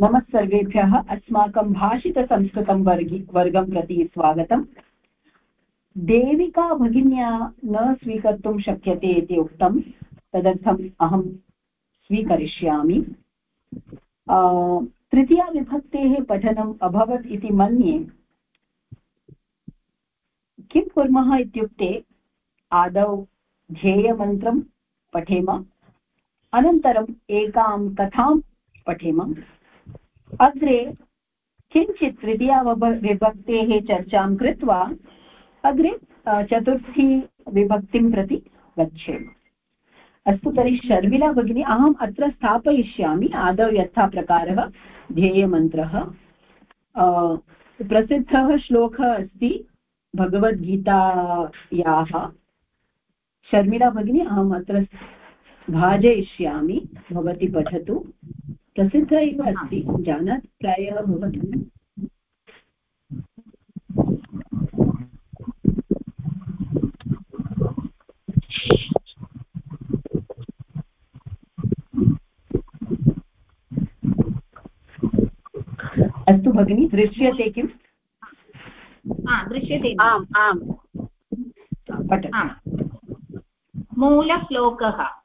नमः सर्वेभ्यः अस्माकं भाषितसंस्कृतं वर्गि, वर्गं प्रति स्वागतम्। देविका भगिन्या न स्वीकर्तुं शक्यते इति उक्तं। तदर्थम् अहं स्वीकरिष्यामि। तृतीयाविभक्तेः पठनम् अभवत् इति मन्ये। किं कुर्मः इत्युक्ते, आदौ ध्येयमन्त्रं पठेम, अनन्तरम् एकां कथां पठेम। अग्रे किञ्चित् तृतीयाविभक्तेः चर्चां कृत्वा अग्रे चतुर्थी विभक्तिं प्रति गच्छेम। अस्तु, तर्हि शर्मिला भगिनी, अहम् अत्र स्थापयिष्यामि, आदौ यथा प्रकारः ध्येयमन्त्रः प्रसिद्धः श्लोकः अस्ति भगवद्गीतायाः। शर्मिला भगिनी, अहम् अत्र भाजयिष्यामि, भवती पठतु। प्रसिद्ध एव अस्ति। जानाति प्रायः भवती अस्तु भगिनि दृश्यते किम् दृश्यते। आम् आम्। मूलश्लोकः।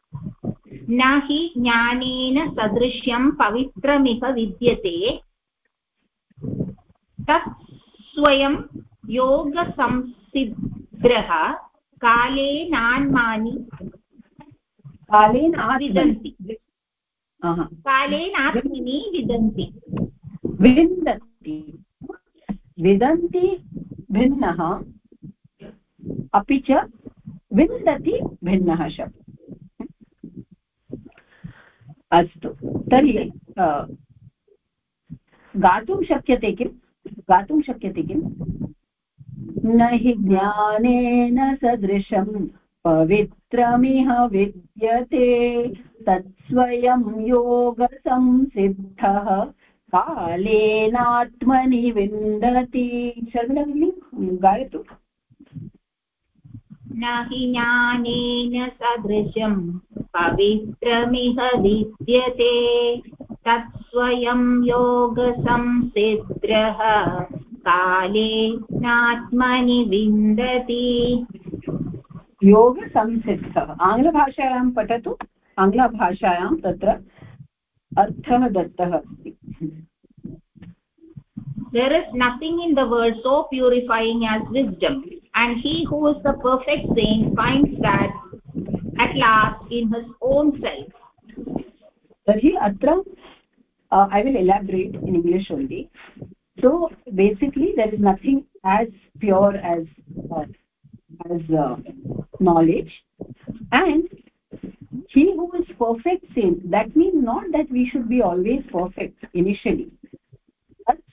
न हि ज्ञानेन सदृश्यं पवित्रमिह विद्यते। तत् स्वयं योगसंसिद्रः कालेनान्मानि कालेन विदन्ति। कालेनात्मनि विदन्ति। विन्दन्ति विदन्ति भिन्नः अपि च विन्दति भिन्नः शब्दः। अस्तु। तर्हि गातुं शक्यते किं? गातुं शक्यते किम् न हि ज्ञानेन सदृशं पवित्रमिह विद्यते, तत्स्वयं योगसंसिद्धः, कालेनात्मनि विन्दति। शर्मिला भगिनी गायतु। न हि ज्ञानेन सदृशं पवित्रमिह विद्यते तत्स्वयं योगसंसिद्रः कालेनात्मनि विन्दति। योगसंसिद्धः। आङ्ग्लभाषायां पठतु। आङ्ग्लभाषायां तत्र अर्थः दत्तः। अस्ति there is nothing in the world so purifying as wisdom. And he who is the perfect saint finds that at last in his own self. Tarhi atra uh, i will elaborate in english only. So basically there is nothing as pure as uh, as uh, knowledge. And he who is perfect saint that means not that we should be always perfect initially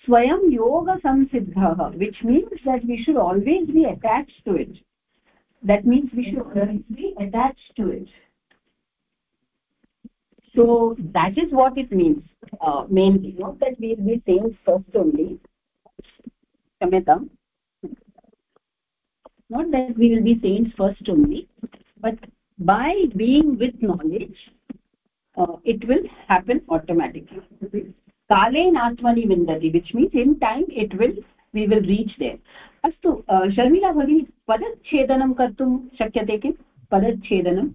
swayam yoga samsiddhah which means that we should always be attached to it. That means we should always be attached to it. So that is what it means uh, mainly not that we will be saints first only. Kamatam not that we will be saints first only but by being with knowledge uh, it will happen automatically kalen atmani vindati which means in time it will we will reach there. अस्तु शर्मिला भगिनी पदच्छेदनं कर्तुं शक्यते किं पदच्छेदनं?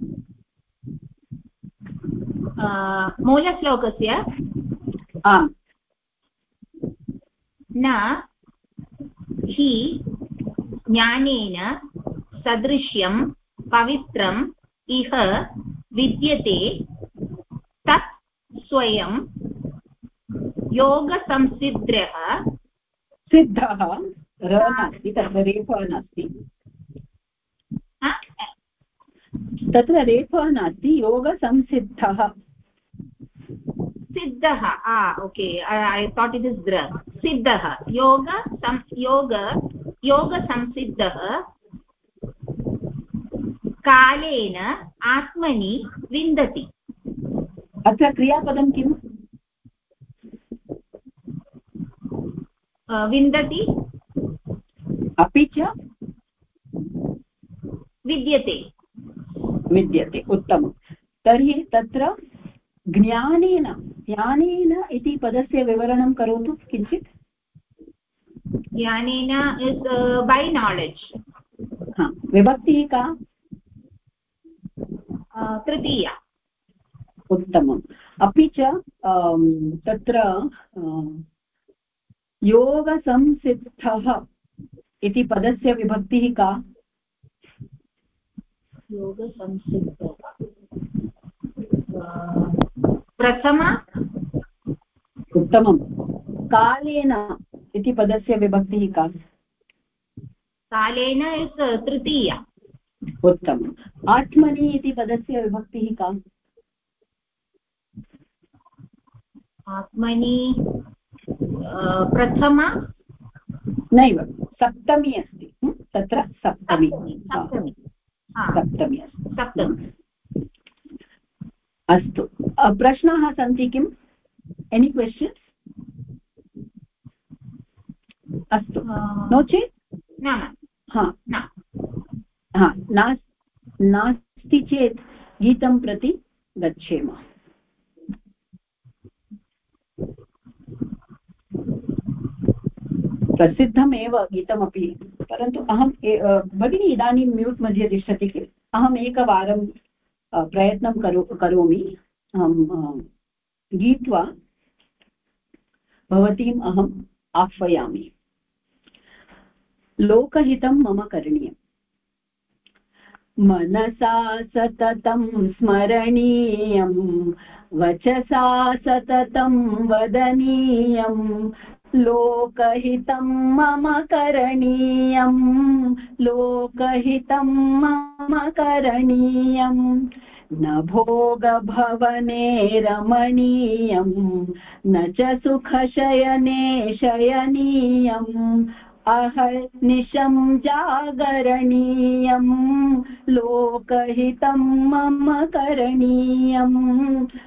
मूलश्लोकस्य? आम्। न हि ज्ञानेन सदृश्यं पवित्रं इह विद्यते तत् स्वयं योगसंसिद्रः सिद्धः। र नास्ति तत्र रेफः नास्ति। तत्र रेफः नास्ति योगसंसिद्धः। सिद्धः okay I thought it is the सिद्धः योग योग योगसंसिद्धः। कालेन आत्मनि विन्दति। अत्र क्रियापदं किम्? विन्दति अपि च? विद्यते। विद्यते उत्तमं। तर्हि तत्र ज्ञानेन ज्ञानेन इति पदस्य विवरणं करोतु किञ्चित्? ज्ञानेन इस् बै नालेज् विभक्तिः का? तृतीया। उत्तमम्। अपि च तत्र योगसंसिद्धः इति पदस्य विभक्तिः का? योगसंसिद्धः। प्रथमा? उत्तमं कालेन इति पदस्य विभक्तिः का? कालेन तृतीया। उत्तमम्। आत्मनि इति पदस्य विभक्तिः का? आत्मनि प्रथमा? नैव सप्तमी अस्ति। तत्र सप्तमी। सप्तमी अस्ति। सप्तमी। अस्तु। प्रश्नाः सन्ति किम्? एनि क्वश्चन्स् अस्तु। नो चेत्? हा। नास्ति चेत् गीतं प्रति गच्छेम। प्रसिद्धमेव गीतमपि। परन्तु अहं भगिनी इदानीं म्यूट् मध्ये तिष्ठति किल? अहम् एकवारं प्रयत्नं करो, करोमि। अहं गीत्वा भवतीम् अहम् आह्वयामि। लोकहितं मम करणीयम्। मनसा सततं स्मरणीयं वचसा सततं वदनीयं लोकहितं मम करणीयं लोकहितं मम करणीयम्। न भोगभवने रमणीयं न च सुखशयने शयनीयम्। अहर्निशं जागरणीयं लोकहितं मम करणीयं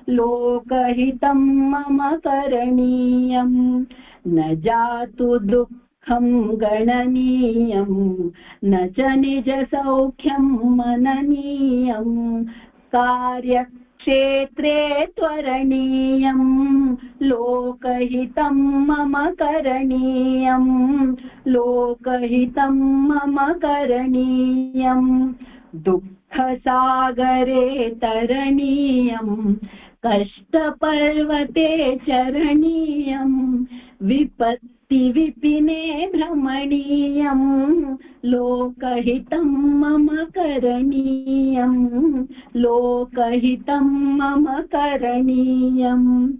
लोकहितं मम करणीयं न जातु दुःखं गणनीयं, न च निजसौख्यं मननीयम् कार्यक्षेत्रे त्वरणीयं, लोकहितं मम करणीयं, लोकहितं मम करणीयं, दुःखसागरे तरणीयं कष्टपर्वते चरणीयं विपत् विपिने भ्रमणीयं, लोकहितं मम करणीयं, लोकहितं मम करणीयम्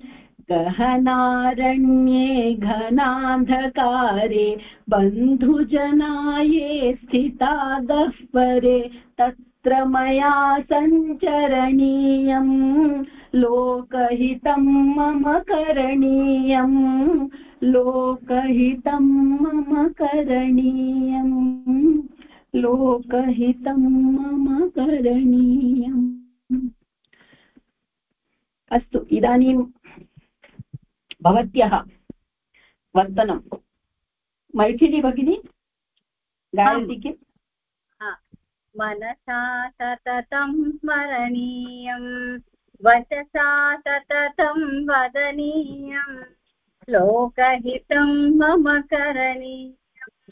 गहनारण्ये घनान्धकारे, बन्धुजनाये स्थिता गह्वरे तत्र मया सञ्चरणीयम्। लोकहितं मम करणीयम्। लोकहितं मम करणीयम्। लोकहितं मम करणीयम्। अस्तु, इदानीं भवत्याः वर्तनं। मैथिली भगिनी गायति किम्? मनसा सततं स्मरणीयं वचसा सततं वदनीयम् लोकहितं मम करणीयम्।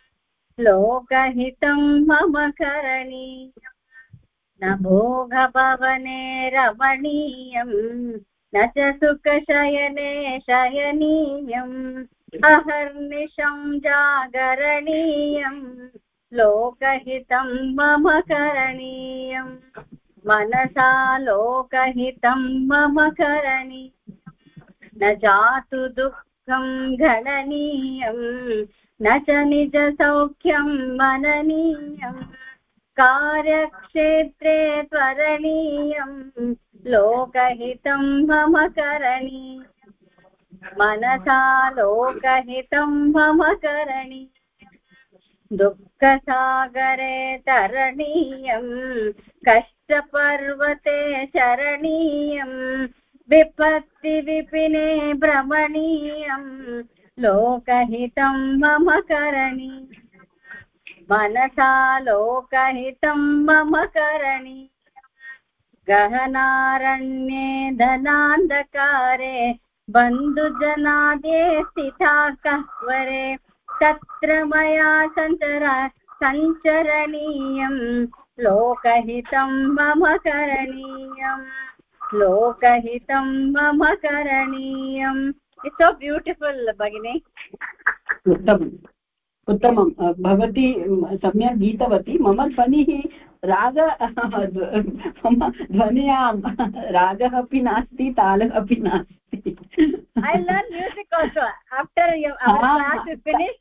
लोकहितं मम करणीयम्। न भोगभवने रमणीयम्। न च सुखशयने शयनीयम्। अहर्निशं जागरणीयम्। लोकहितं मम करणीयम्। मनसा लोकहितं मम करणीयम् न जातु दुःख गणनीयं न च निजसौख्यं मननीयम् कार्यक्षेत्रे त्वरणीयं लोकहितं मम करणीयम् मनसा लोकहितं मम करणीयम् दुःखसागरे तरणीयं कष्टपर्वते चरणीयम् विपत्तिविपिने भ्रमणीयम् लोकहितं मम करणी। मनसा लोकहितं मम करणी। गहनारण्ये धनान्धकारे, बन्धुजनादे स्थिता कहवरे तत्र मया सञ्चरा सञ्चरणीयम् लोकहितं मम करणीयम्। लोकहितं मम करणीयम्। इट्स् सो ब्यूटिफुल् भगिनि। उत्तमम् उत्तमं। भवती सम्यक् गीतवती। मम ध्वनिः राग मम ध्वन्यां रागः अपि नास्ति तालः अपि नास्ति। Music also. After our class is finished,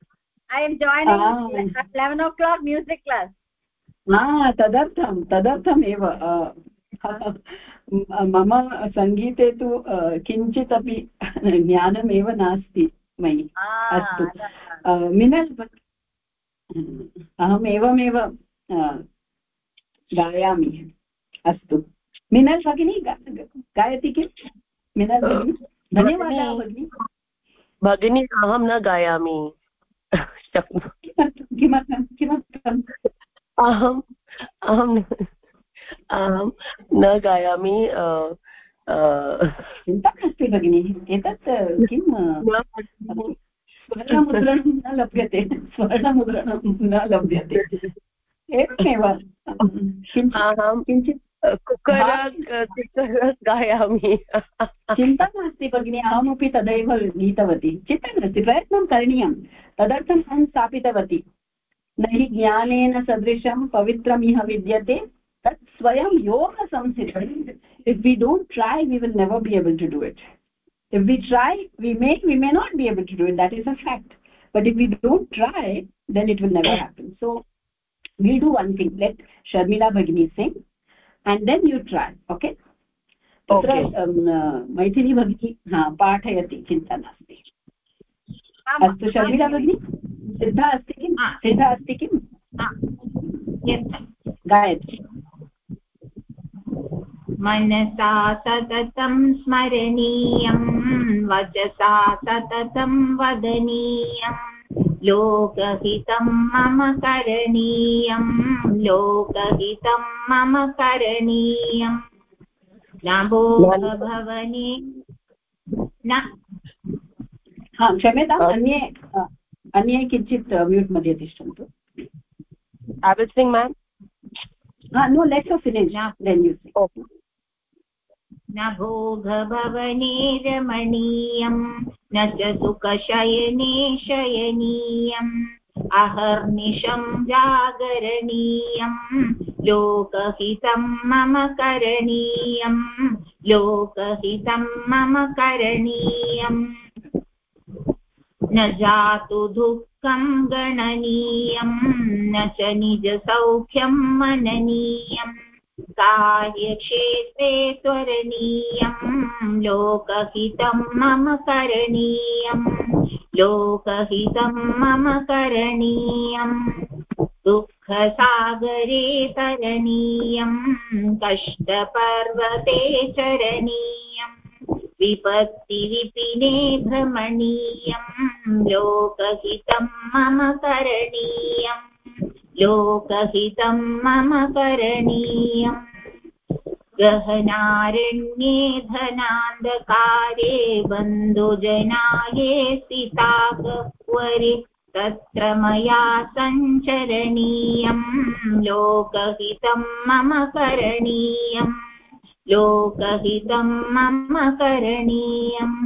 I am joining at 11 o'clock music class. हा तदर्थं तदर्थमेव मम सङ्गीते तु किञ्चित् अपि ज्ञानमेव नास्ति मयि अस्तु। मिनल् अहम् एवमेव गायामि अस्तु। मिनल् भगिनी गायति किं? मिनल् भगिनी धन्यवादः भगिनी। भगिनी अहं न गायामि। किमर्थं किमर्थम् अहम् अहं अहं न गायामि चिन्ता नास्ति भगिनि एतत् किं स्वर्णमुद्रणं न लभ्यते स्वर्णमुद्रणं न लभ्यते। एवमेव। किञ्चित् गायामि। चिन्ता नास्ति भगिनि अहमपि तदैव गीतवती। चिन्ता नास्ति प्रयत्नं करणीयं। तदर्थम् अहं स्थापितवती। नहि ज्ञान सदृश पवित्रम् इह विद्यते तत् स्वयं योगसंसिद्धम् if we don't try we will never be able to do it if we try we may we may not be able to do it that is a fact but if we don't try then it will never happen so we do one thing let Sharmila भगिनी sing and then you try okay Maithili भगिनी हाँ पाठयति चिंता नस्त. अस्तु शर्मिला भगिनी? सिद्धा अस्ति किं सिद्धा अस्ति किं गायति मनसा सततं स्मरणीयं वचसा सततं वदनीयम् लोकहितं मम करणीयं लोकहितं मम करणीयम् नभो भवने न। हा क्षम्यताम् अन्ये अन्ये किञ्चित् म्यूट् मध्ये तिष्ठन्तु everything ma'am no let you finish then you न भोगभवने रमणीयं न च सुखशयने शयनीयम् अहर्निशं जागरणीयं लोकहितं मम करणीयं लोकहितं मम करणीयम्। न जातु दुःखं गणनीयं, न च निजसौख्यं मननीयम् कार्यक्षेत्रे त्वरणीयं लोकहितं मम करणीयम् लोकहितं मम करणीयम् दुःखसागरे तरणीयं, कष्टपर्वते चरणीयम्। विपत्तिविपिने भ्रमणीयं, लोकहितं मम करणीयम् लोकहितं मम करणीयम् गहनारण्ये धनान्धकारे बन्धुजनाये स्थिता गह्वरे तत्र मया सञ्चरणीयं, लोकहितं मम करणीयम्। लोकहितं मम करणीयम्।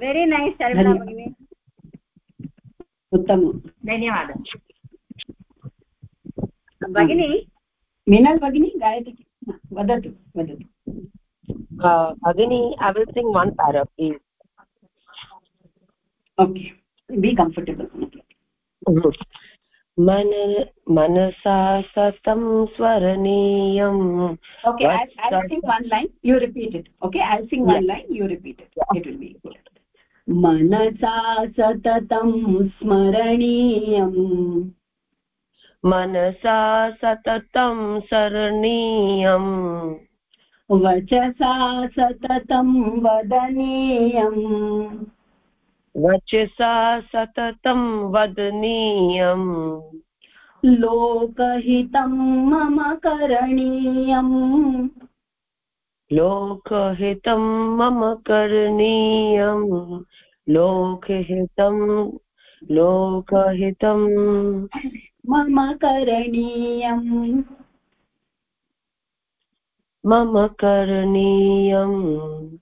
वेरि नैस् शर्मिला भगिनि उत्तमं धन्यवादः। भगिनि मीनल् भगिनी गायति वदतु वदतु। भगिनी I will sing one para please okay be comfortable मन मनसा सतं स्वरणीयम् okay I'll, I'll sing one line you repeat it okay i'll sing one line you repeat it it will be good मनसा सततं स्मरणीयम् मनसा सततं सरणीयम् वचसा सततं वदनीयम् वचसा सततं वदनीयम्। लोकहितं मम करणीयम्। लोकहितं मम करणीयम्। लोकहितं लोकहितं। मम करणीयम्। मम करणीयम्।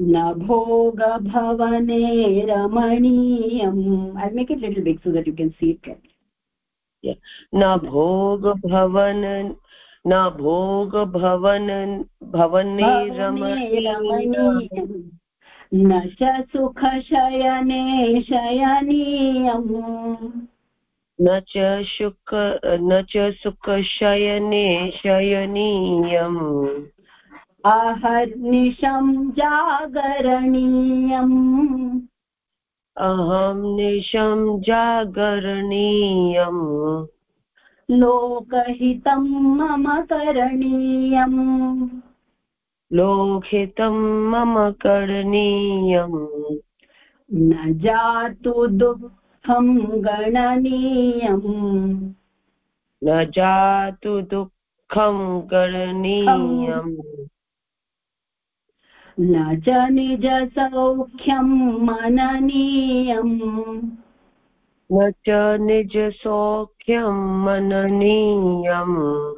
न भोगभवने रमणीयम्. I make it little big so that you can see it न भोगभवन न भोगभवन भवने रमणीयम्. न च सुखशयने शयनीयम्. न च सुख न च सुखशयने शयनीयम्. आहर्निशं जागरणीयम्। अहं निशं जागरणीयम्। लोकहितं मम करणीयम्। लोकहितं मम करणीयम्। न जातु दुःखं गणनीयम्। न जातु दुःखं गणनीयम्। न च निजसौख्यं मननीयम्। न च निजसौख्यं मननीयम्।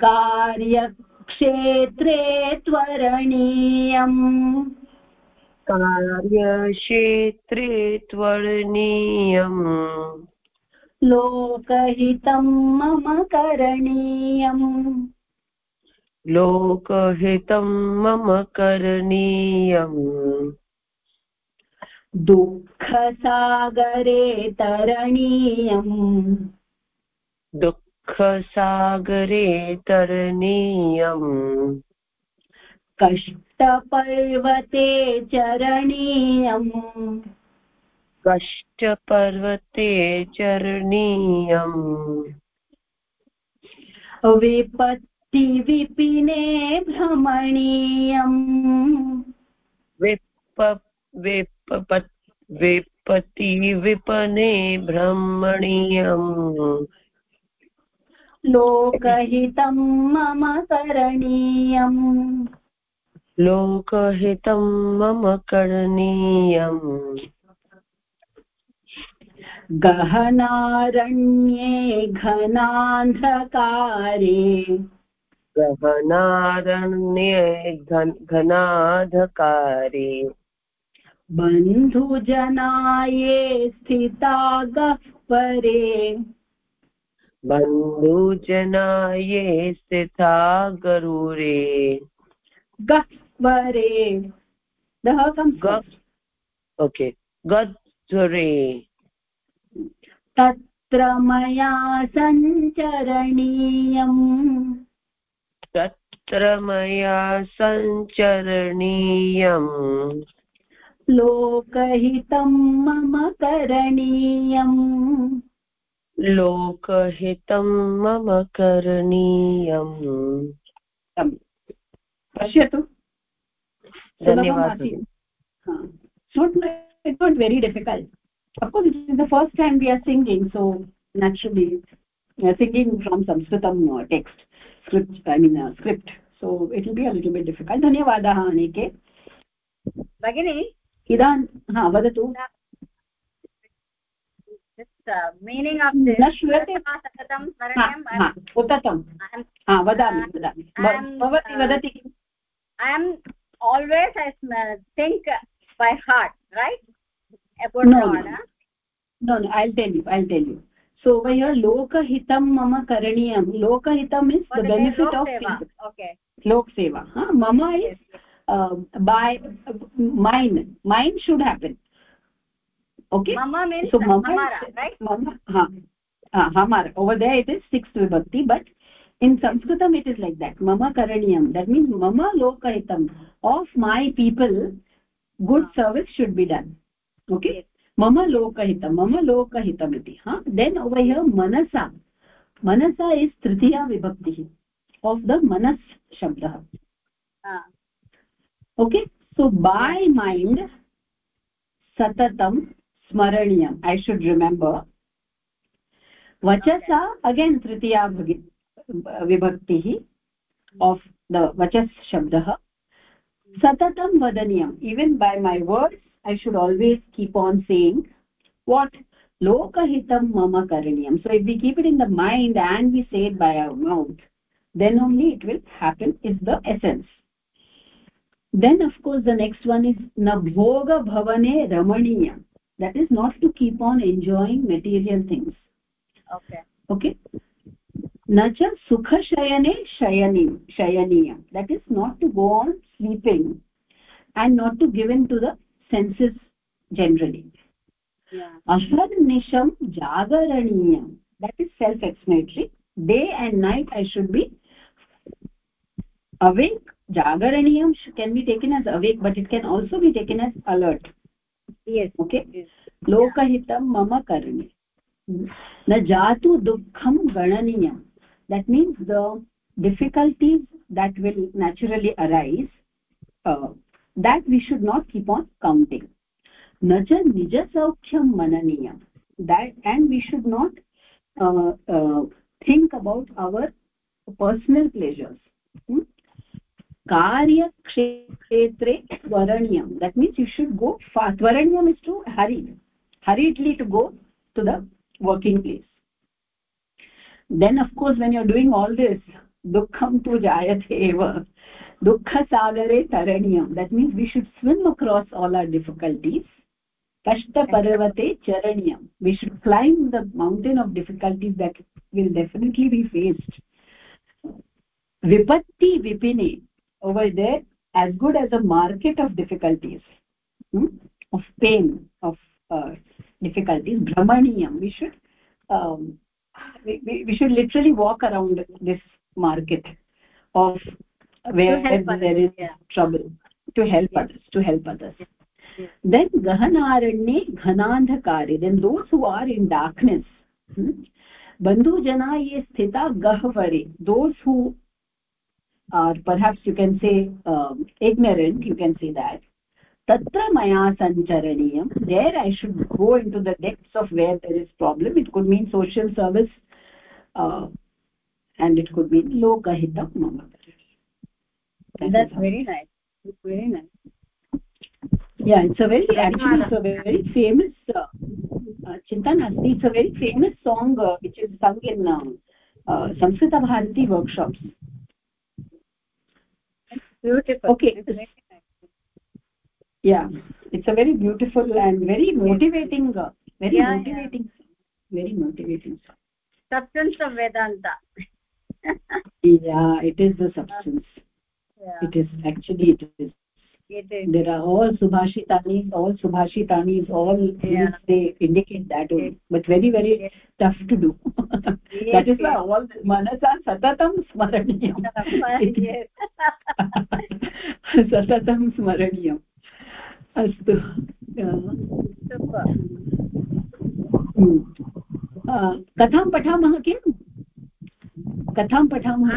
कार्यक्षेत्रे त्वरणीयम्। कार्यक्षेत्रे त्वरणीयम्। लोकहितं मम करणीयम्। लोकहितं मम करणीयम् दुःखसागरे तरणीयम्। दुःखसागरे तरणीयम्। कष्टपर्वते चरणीयम्। कष्टपर्वते चरणीयम्। विपत्तिविपिने भ्रमणीयम्। विप विप विपति विपने ब्रह्मणीयम् लोकहितं मम करणीयम्। लोकहितं मम करणीयम्। गहनारण्ये घनान्धकारे गहनारण्ये घन घनाधकारे। बन्धुजनाये स्थिता गह्वरे बन्धुजनाये स्थिता गरुरे गह्वरे दः गह् ओके। गध्वरे तत्र मया सञ्चरणीयम्। तत्र मया सञ्चरणीयम् लोकहितं मम करणीयम् लोकहितं मम करणीयम् पश्यतु धन्यवादः it's not very difficult of course it is the first time we are singing so naturally we are singing from sanskritam uh, text script i mean uh, script so it will be a little bit difficult धन्यवादाः अनेके भगिनी इदान् हा वदतु meaning of न श्रूयते सततं स्मरणीयम् उत्तमं हा वदामि वदामि भवती वदति I am always I think by heart right about no, God, no. huh? no no i'll tell you i'll tell you So सोवय लोकहितं मम करणीयं लोकहितं मीन्स् द बेनिफिट् आफ् लोकसेवा मम is by man man should happen okay so मम over there it is six विभक्ति but in संस्कृतम् it is like that मम करणीयं देट् मीन्स् मम लोकहितम् of my people good service should be done okay मम लोकहितं मम लोकहितमिति हा? देन् वय मनसा. मनसा इस् तृतीया विभक्तिः आफ् द मनस् शब्दः. ओके सो बाय् मैण्ड् सततं स्मरणीयम् ऐ शुड् रिमेम्बर् वचसा अगेन् तृतीया विभक्तिः आफ् द वचस् शब्दः. सततं वदनीयम् even by my words i should always keep on saying what? Lokahitam mama karaniyam so if we keep it in the mind and we say it by our mouth then only it will happen is the essence. Then of course the next one is na bhoga bhavane ramaniyam. That is not to keep on enjoying material things. Okay. Okay? Na cha sukhashayane shayanim shayaniyam. That is not to go on sleeping and not to give in to the senses generally ahar jagaraniyam that is self explanatory day and night i should be awake jagaraniyam can be taken as awake but it can also be taken as alert yes okay yes. lokahitam mama karani na jatu dukkham gananiyam that means the difficulties that will naturally arise uh, that we should not keep on counting na cha nija saukhyam mananiyam that and we should not uh, uh, think about our personal pleasures hmm? कार्यक्षेत्रे त्वरणीयं that means you should go fast twaraniyam is to hurry hurriedly to go to the working place then of course when you're doing all this dukkham tu jayate taraniyam that means we should swim across all our difficulties kashta parvate charaniyam we should climb the mountain of difficulties that will definitely be faced vipatti vipine over there as good as a market of difficulties hmm? of pain of uh, difficulties brahmaniyam we should um, we, we, we, should literally walk around this market of where there is trouble to help yeah. others to help others yeah. then gahanaranye ghanandhakare then those who are in darkness hmm? bandhu jana ye sthita gahvare those who or perhaps you can say um, ignorant you can say that tatra maya sancharaniyam there i should go into the depths of where there is problem it could mean social service uh, and it could mean lokahitam mama that's very nice. It's very nice. Yeah it's a very actually it's a very famous uh, uh, chintan it's a very famous song uh, which is sung in uh, uh, samskrita bharati workshops. Beautiful. Okay. Yeah. It's a very beautiful and very motivating uh, very yeah, motivating yeah. very motivating substance of vedanta. Yeah it is the substance yeah. it is actually it is it is. there are all subhashitani all subhashitani all yeah. they indicate that only, but very very yes. tough to do yes, that is yes. why all manasa satatam smaraniyam सततं स्मरणीयम् अस्तु कथां पठामः किम् कथां पठामः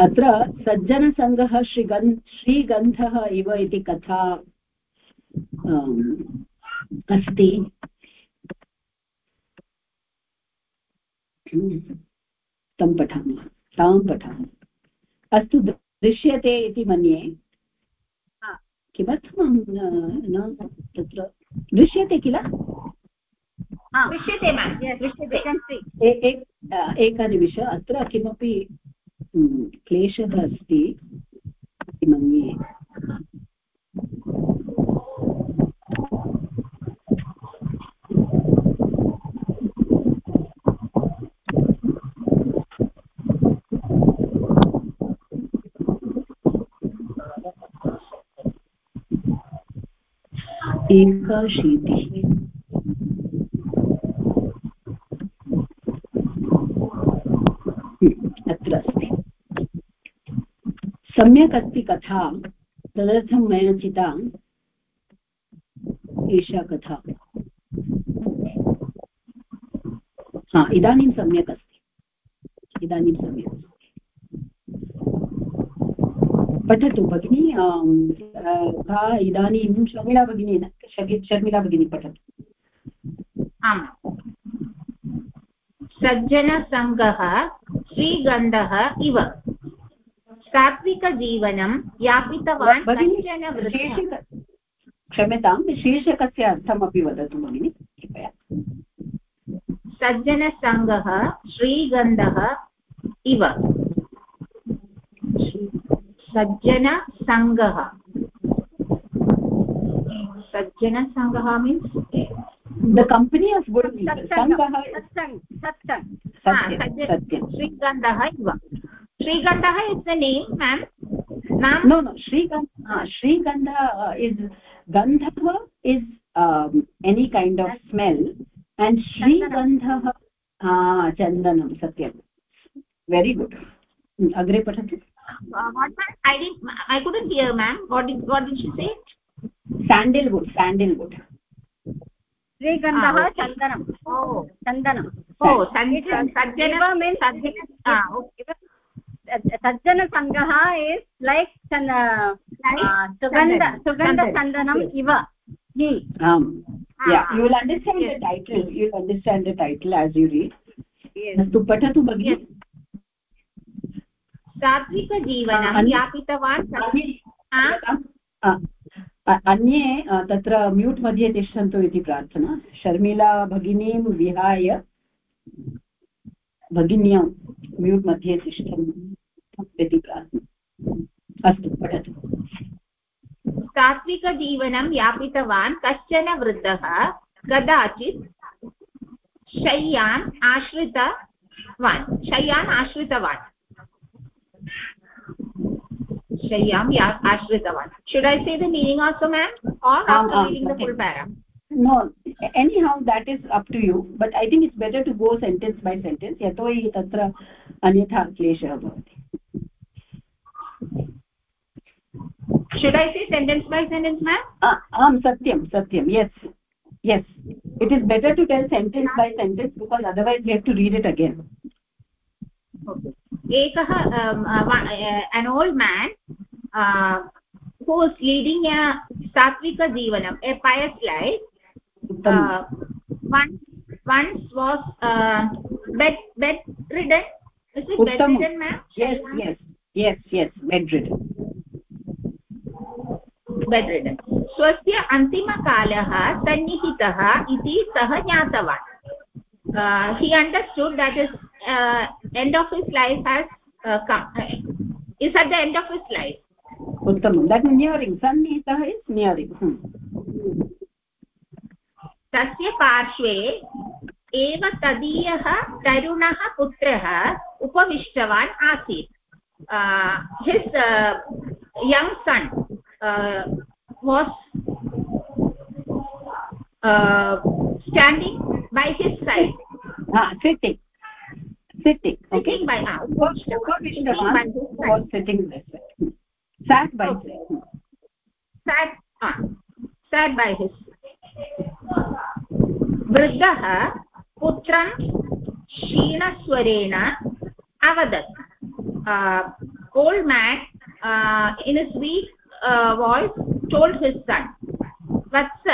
अत्र सज्जनसङ्गः श्रीगन्, श्रीगन्धः इव इति कथा अस्ति। तं पठामः, तां पठामः। अस्तु, दृश्यते इति मन्ये। किमर्थं न तत्र दृश्यते किल एकनिमिष अत्र किमपि क्लेशः अस्ति इति मन्ये एकाशीतिः। अत्र अस्ति। सम्यक् अस्ति कथा, तदर्थं मया चिता एषा कथा। हा, इदानीं सम्यक् अस्ति। इदानीं सम्यक् पठतु भगिनी का इदानीं शर्मिला भगिनी शर्मिला भगिनी पठतु आम्। सज्जनसङ्गः श्रीगन्धः इव। सात्विकजीवनं यापितवान् कश्चन वृद्धः क्षम्यतां शीर्षकस्य अर्थमपि वदतु भगिनि कृपया। सज्जनसङ्गः श्रीगन्धः इव। सज्जनसङ्गः। सज्जनसङ्गः means the company of good श्रीगन्धः इव. श्रीगन्धः is name ma'am no no श्रीगन्ध श्रीगन्ध is गन्धत्व is any kind of smell and श्रीगन्धः चन्दनं सत्यं. वेरि गुड् अग्रे पठतु. I couldn't hear ma'am what is what is sandalwood sandalwood श्रीगन्धः चन्दनम् ओ चन्दनम् ओ सज्जन मीन्स् सज्जन सज्जनसङ्गः इस् लैक् सुगन्ध सुगन्धचन्दनम् इव आम् you will understand yes. the title you will understand the title as you read Yes. अस्तु पठतु भगिनि सात्विकजीवनं यापितवान् अन्ये तत्र म्यूट् मध्ये तिष्ठन्तु इति प्रार्थना। शर्मिला भगिनीं विहाय, भगिन्यां म्यूट् मध्ये तिष्ठन्तु इति प्रार्थना। अस्तु, पठतु। सात्विकजीवनं यापितवान् कश्चन वृद्धः? कदाचित् शय्यान् आश्रितवान्। शय्यान् आश्रितवान्। शय्यां आश्रितवान् should I say the meaning also ma'am or after reading the full para no anyhow that is up to you but i think it's better to go sentence by sentence yato hi tatra anyatha kleshah bhavati should i say sentence by sentence ma'am uh, um satyam satyam yes yes it is better to tell sentence by sentence because otherwise we have to read it again okay ekah um, uh, an old man uh, who is leading a satvika jeevanam a pious life uh, once once was uh, bed bedridden is it bedridden ma'am yes yes yes yes bedridden bedridden स्वस्य अन्तिमकालः सन्निहितः इति सः ज्ञातवान् he understood that his uh, end of his life has uh, come uh, is at the end of his life उत्तमं that nearing सन्निहितः is nearing तस्य पार्श्वे एव तदीयः तरुणः पुत्रः उपविष्टवान् आसीत् his young son was standing by his side sitting sitting sitting by sat by okay. his sat ah sat by his वृद्धः पुत्रं क्षीणस्वरेण अवदत् old man in a sweet voice told his son वत्स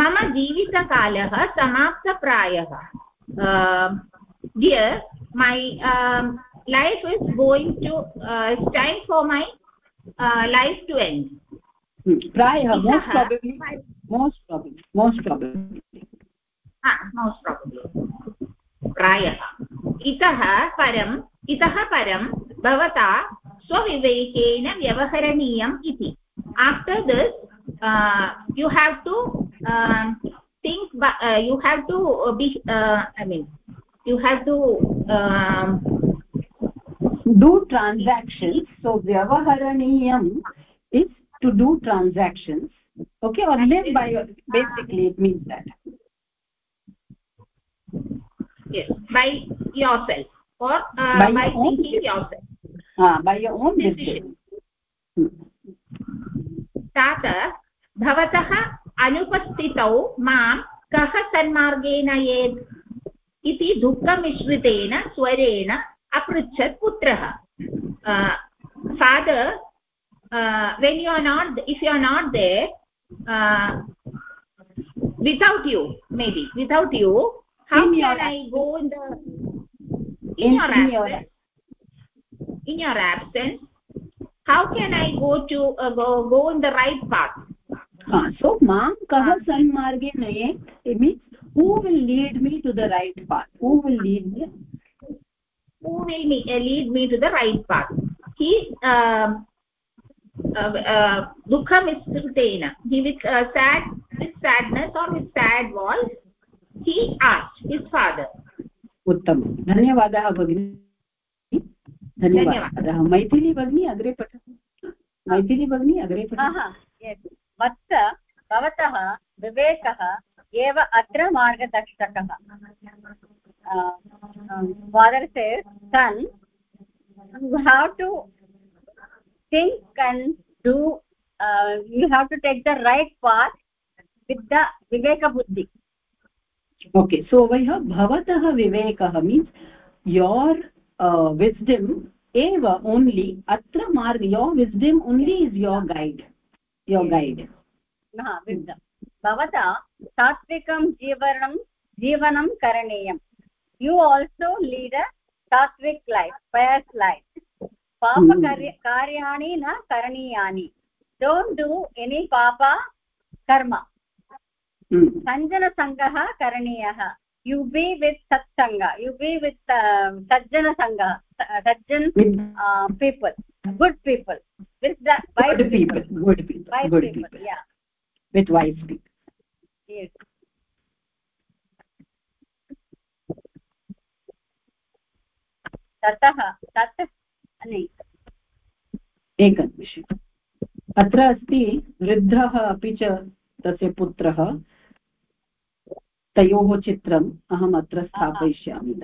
मम जीवितकालः समाप्तप्रायः dear my um, life is going to uh, it's time for my uh, life to end प्रायः प्रायः इतः परम् इतः परं भवता स्वविवेकेन व्यवहरणीयम् इति after this you have to think you have to be I mean you have to do transactions so vyavaharaniyam is to do transactions okay or live by your, basically it means that yes by yourself or uh, by, by your thinking yourself ah by your own decision तात भवतः अनुपस्थितौ माँ कः सन्मार्गे नयेत् इति दुःखमिश्रितेन स्वरेण अपृच्छत् पुत्रः। Father when you are not if you are not they without you may be without you how can I go in in your absence how can I go to go in the right path so माँ कः सन्मार्गे नयेत् it who will lead me to the right path who will lead me who will me, uh, lead me to the right path he uh, uh, dukham istutena he with uh, sad with sadness or with sad voice he asked his father उत्तमं धन्यवादः भगिनी धन्यवादः मैथिली भगिनी अग्रे पठतु मैथिली भगिनी अग्रे पठतु वत्स भवतः विवेकः एव अत्र मार्गदर्शकः father says son you have to think and do uh, you have to take the right path with the viveka buddhi okay so over here bhavatah vivekah means your uh, wisdom eva only atra marg your wisdom only is your guide your guide ha wisdom भवता सात्विकं जीवनं जीवनं करणीयम् you also lead a sattvic life pious life. Papa karyani na karaniyani. Don't do any papa karma. Sanjana sangah karaniyah you be with satsanga. You be with uh, sajjana sangha sajjan uh, people good people. With the wise good people, people. good people good people, people. yeah. With wise people. Yes ततः तत् एकनिमिषम् अत्र अस्ति वृद्धः अपि च तस्य पुत्रः। तयोः चित्रम् अहम् अत्र स्थापयिष्यामि।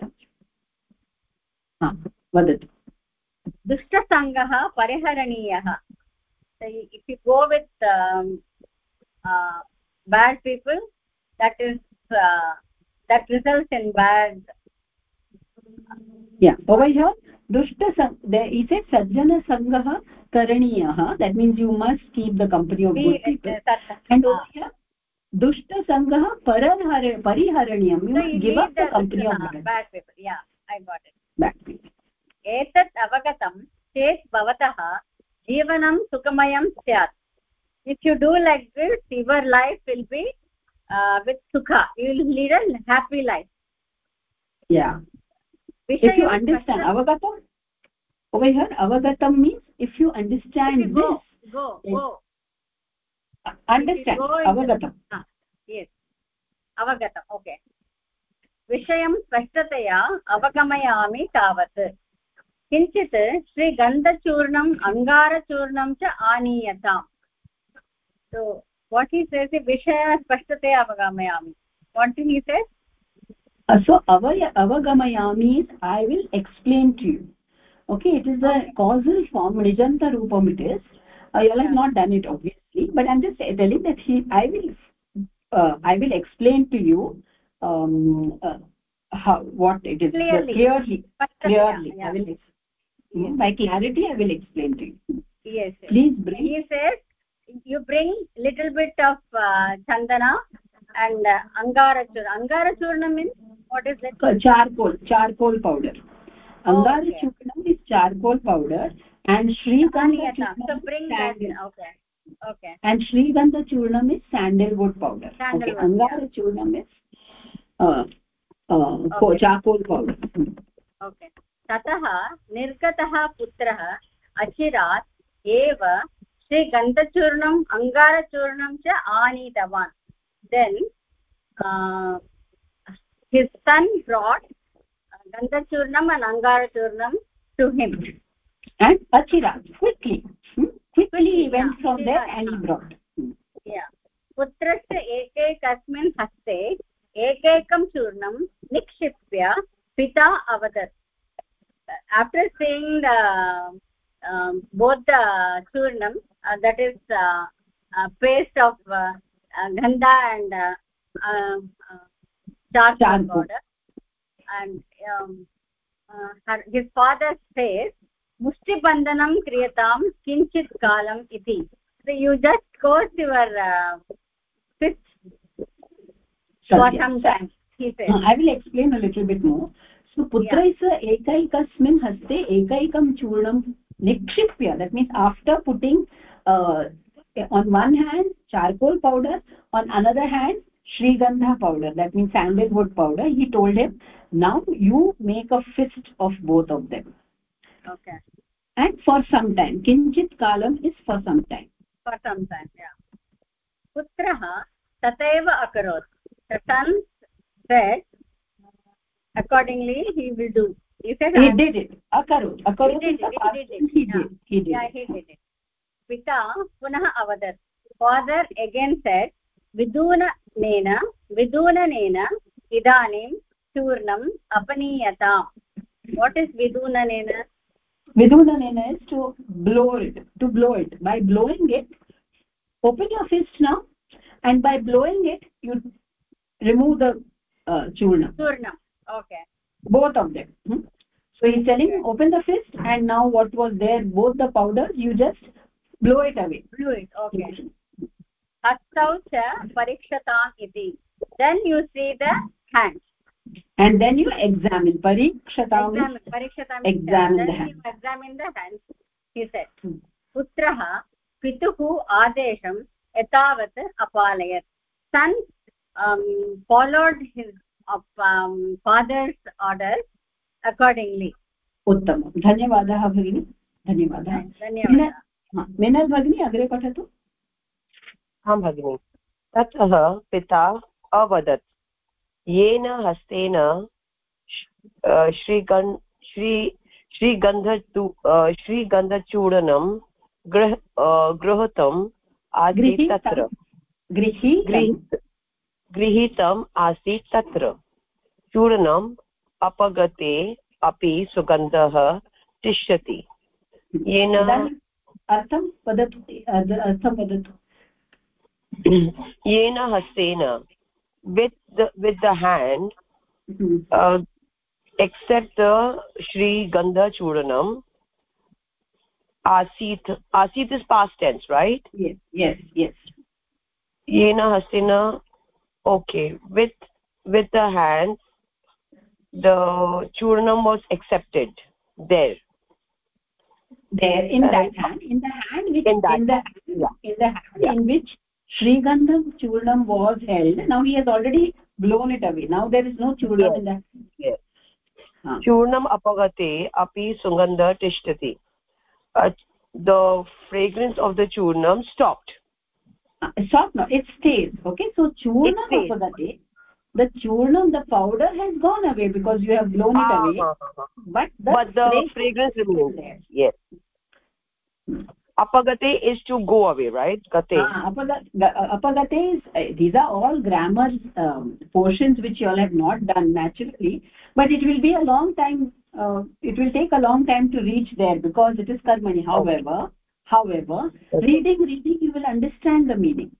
वदतु। दुष्टसङ्गः परिहरणीयः। With um, uh, bad people that is uh, that results in bad yeah over dushta there is a sajjana sangah karaniyah that means you must keep the company of good people and over here dushta sangah parahar pariharaniyam you must give up the company of bad people yeah i got it bad people एतत् अवगतं चेत् भवतः जीवनं सुखमयं स्यात् if you do like this your life will be uh, with sukha you will lead a happy life yeah if you understand avagatam over here avagatam means if you understand if you go, this go go understand avagatam ah, yes avagatam okay विषयं स्पष्टतया अवगमयामि तावत् किञ्चित् श्रीगन्धचूर्णम् अङ्गारचूर्णं च आनीयताम् so what he says is vishaya spashtate avagamayami what he says uh, so avaya avagamaya means i will explain to you. Okay it is a causal form nijanta roopam it is. Uh, you have not done it obviously but i'm just telling that he i will uh, i will explain to you um, uh, how what it is. Clearly. Clearly, clearly. yeah, yeah. i will yes. by clarity i will explain to you. Yes, yes. please bring. He says you bring little bit of uh, chandana and uh, angara churna angara churna means what is that charcoal charcoal powder angara okay. churnam is charcoal powder and shrigandha churnam so bring that okay okay and shrigandha churnam is sandalwood powder sandalwood, okay angara yeah. churnam is uh, uh, okay. charcoal powder okay ततः निर्गतः पुत्रः अचिरात् एव श्रीगन्धचूर्णम् अङ्गारचूर्णं च आनीतवान् then uh, his son brought gandhachurnam and angarachurnam to him and achiraj quickly hmm? quickly he went from there and he brought yeah पुत्रस्य एकैकस्मिन् हस्ते एकैकं चूर्णं निक्षिप्य पिता अवदत् after um, both the churnam uh, that is uh, uh, paste of uh, uh, gandha and uh, uh, charcoal powder and um, uh, her, his father says mushtibandanam kriyatam kinchit kalam iti so you just course your uh, fifth for Satya. some time he said Uh, i will explain a little bit more so on one hand charcoal powder on another hand shrigandha powder that means sandalwood powder. He told him now you make a fist of both of them. Okay. And for some time kinchit kalam is for some time. For some time yeah. Putraha tataiv akarot the son said accordingly he will do. He said he did it. Akarot akarot he did, he did it. he did. Yeah he did it. पिता पुनः अवदत् father again said विदूनेन विदूननेन इदानीं चूर्णम् अपनीयताम् what is विदूननेन vidunanena is to blow it to blow it by blowing it open your fist now and by blowing it you remove the uh, churna चूर्णम् okay both of them hmm? so he's telling open the fist and now what was there both the powders you just blow it away blow it okay हस्तौ च परीक्षताम् इति then you see the hands and then you examine parikshatam examine परीक्षताम् Examine the hand. examine the hands he said Hmm. पुत्रः पितुः आदेशं एतावत् अपालयत् son um, followed his of, um, father's orders accordingly उत्तमं धन्यवादः भगिनि धन्यवादः धन्यवादः मिनल् भगिनी अग्रे पठतु। आं भगिनि। ततः पिता अवदत्। येन हस्तेन श्रीगन् श्री श्रीगन्धचू श्रीगन्धचूर्णं गृह गृहीतम् आसीत् तत्र। गृहीतम्। आसीत् तत्र। चूर्णम् अपगते अपि सुगन्धः तिष्ठति। येन अर्थं वदतु अर्थं वदतु येन हस्तेन with the with the hand Hmm. uh, except the shri gandha churanam asit asit is past tense right yes yes yes yena hasena okay with with the hand the churanam was accepted there there in that hand in the hand which In that in the yeah. in the hand Yeah. in which shrigandham churnam was held. Now he has already blown it away. Now there is no churnam Yes. in the yes. Ah. churnam apagate api sugandha tishtati. Uh, the fragrance of the churnam stopped. Uh, stop now. It stays. Okay so churnam apagate the churnam the powder has gone away because you have blown it away. Ah, ah, ah, ah. but the, but the fragrance remains there. yes. Apagate is to go away right? Gate. Ah, apaga- ga- apagate is uh, these are all grammar um, portions which you all have not done naturally but it will be a long time uh, it will take a long time to reach there because it is karmani. However however reading reading you will understand the meaning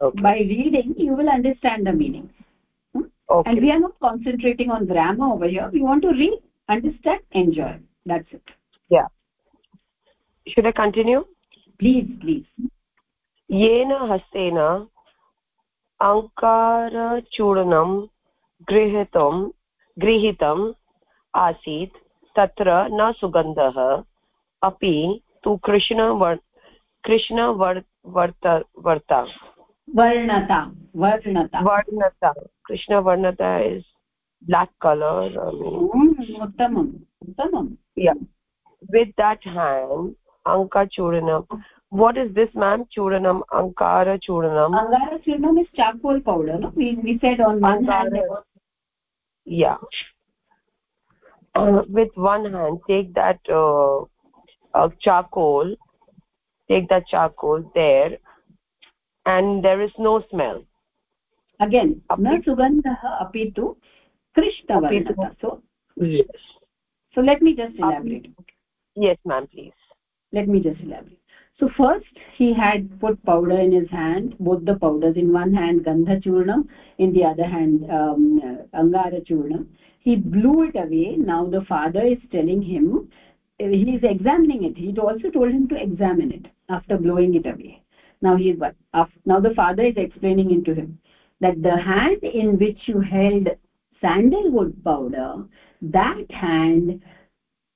okay by reading you will understand the meaning Hmm? okay and we are not concentrating on grammar over here we want to read understand enjoy that's it yeah should i continue please please येन हस्तेन अङ्कारचूर्णं गृहीतं गृहीतम् आसीत् तत्र न सुगन्धः अपि तु कृष्णवर् कृष्णवर् वर्त वर्ता varnata varnata वर्णता कृष्णवर्णता is black color I mean, Hmm, उत्तमम् उत्तमम् yeah with that hand anka churanam what is this ma'am churanam ankara churanam angara churnam is charcoal powder no we, we said on one hand was yeah uh, with one hand take that uh, uh, charcoal take that charcoal there and there is no smell. Again Api- na sugandhah api tu krishna Api tu- varnata so yes. so let me just elaborate. Yes ma'am please. Let me just elaborate. So first he had put powder in his hand both the powders in one hand gandha churnam in the other hand um, uh, angara churnam he blew it away. Now the father is telling him uh, he is examining it. He also told him to examine it after blowing it away now he is now the father is explaining into him that the hand in which you held sandalwood powder that hand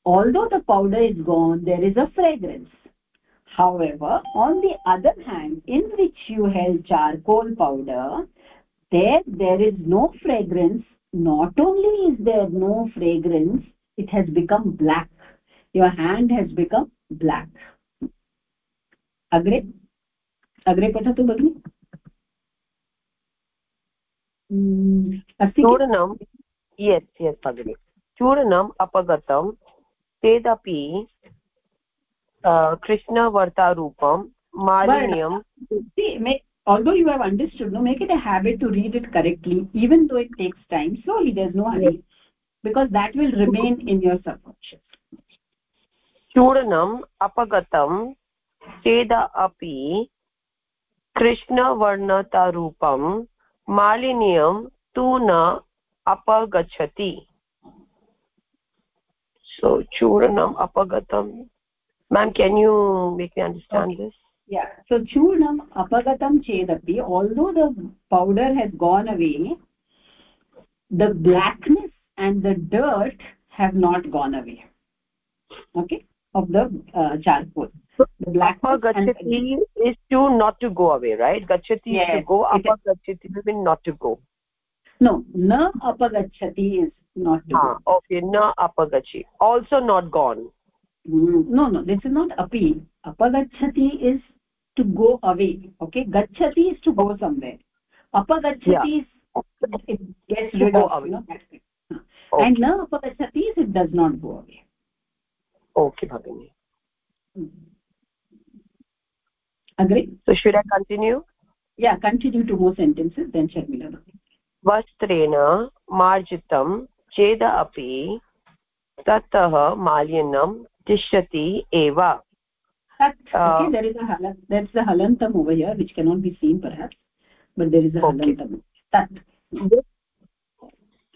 although the powder is gone there is a fragrance. However on the other hand in which you held charcoal powder there there is no fragrance. Not only is there no fragrance it has become black. Your hand has become black. Agree अग्रे पठतु भगिनि चूर्णं yes yes भगिनि चूर्णम् अपगतं चेदपि कृष्णवर्तारूपं मालिन्यं although you have understood no make it a habit to read it correctly even though it takes time slowly there's no hurry because that will remain in your subconscious चूर्णम् अपगतं चेद अपि कृष्णवर्णतरूपं मालिन्यं तु न अपगच्छति। So चूर्णम् अपगतम्। Ma'am can you make me understand this so चूर्णम् अपगतं चेदपि although the powder has gone away the blackness and the dirt have not gone away okay of the uh, charcoal so the black gachati is to not to go away right? Gachati yes, is to go apagachati means not to go. No na apagachati is not to ah, go. okay na apagachi also not gone. Mm, no no this is not api apagachati is to go away okay? Gachati is to go somewhere. Apagachati yeah. is it gets rid of away. you know okay. and na apagachati is it does not go away okay bhagini hmm. agree so should i continue yeah continue two more sentences then sharmila वस्त्रेण मार्जितं चेद अपि ततः मालिन्यं तिष्ठति एव okay, there is a halan there is a halantam over here which cannot be seen perhaps but there is a okay. halantam tat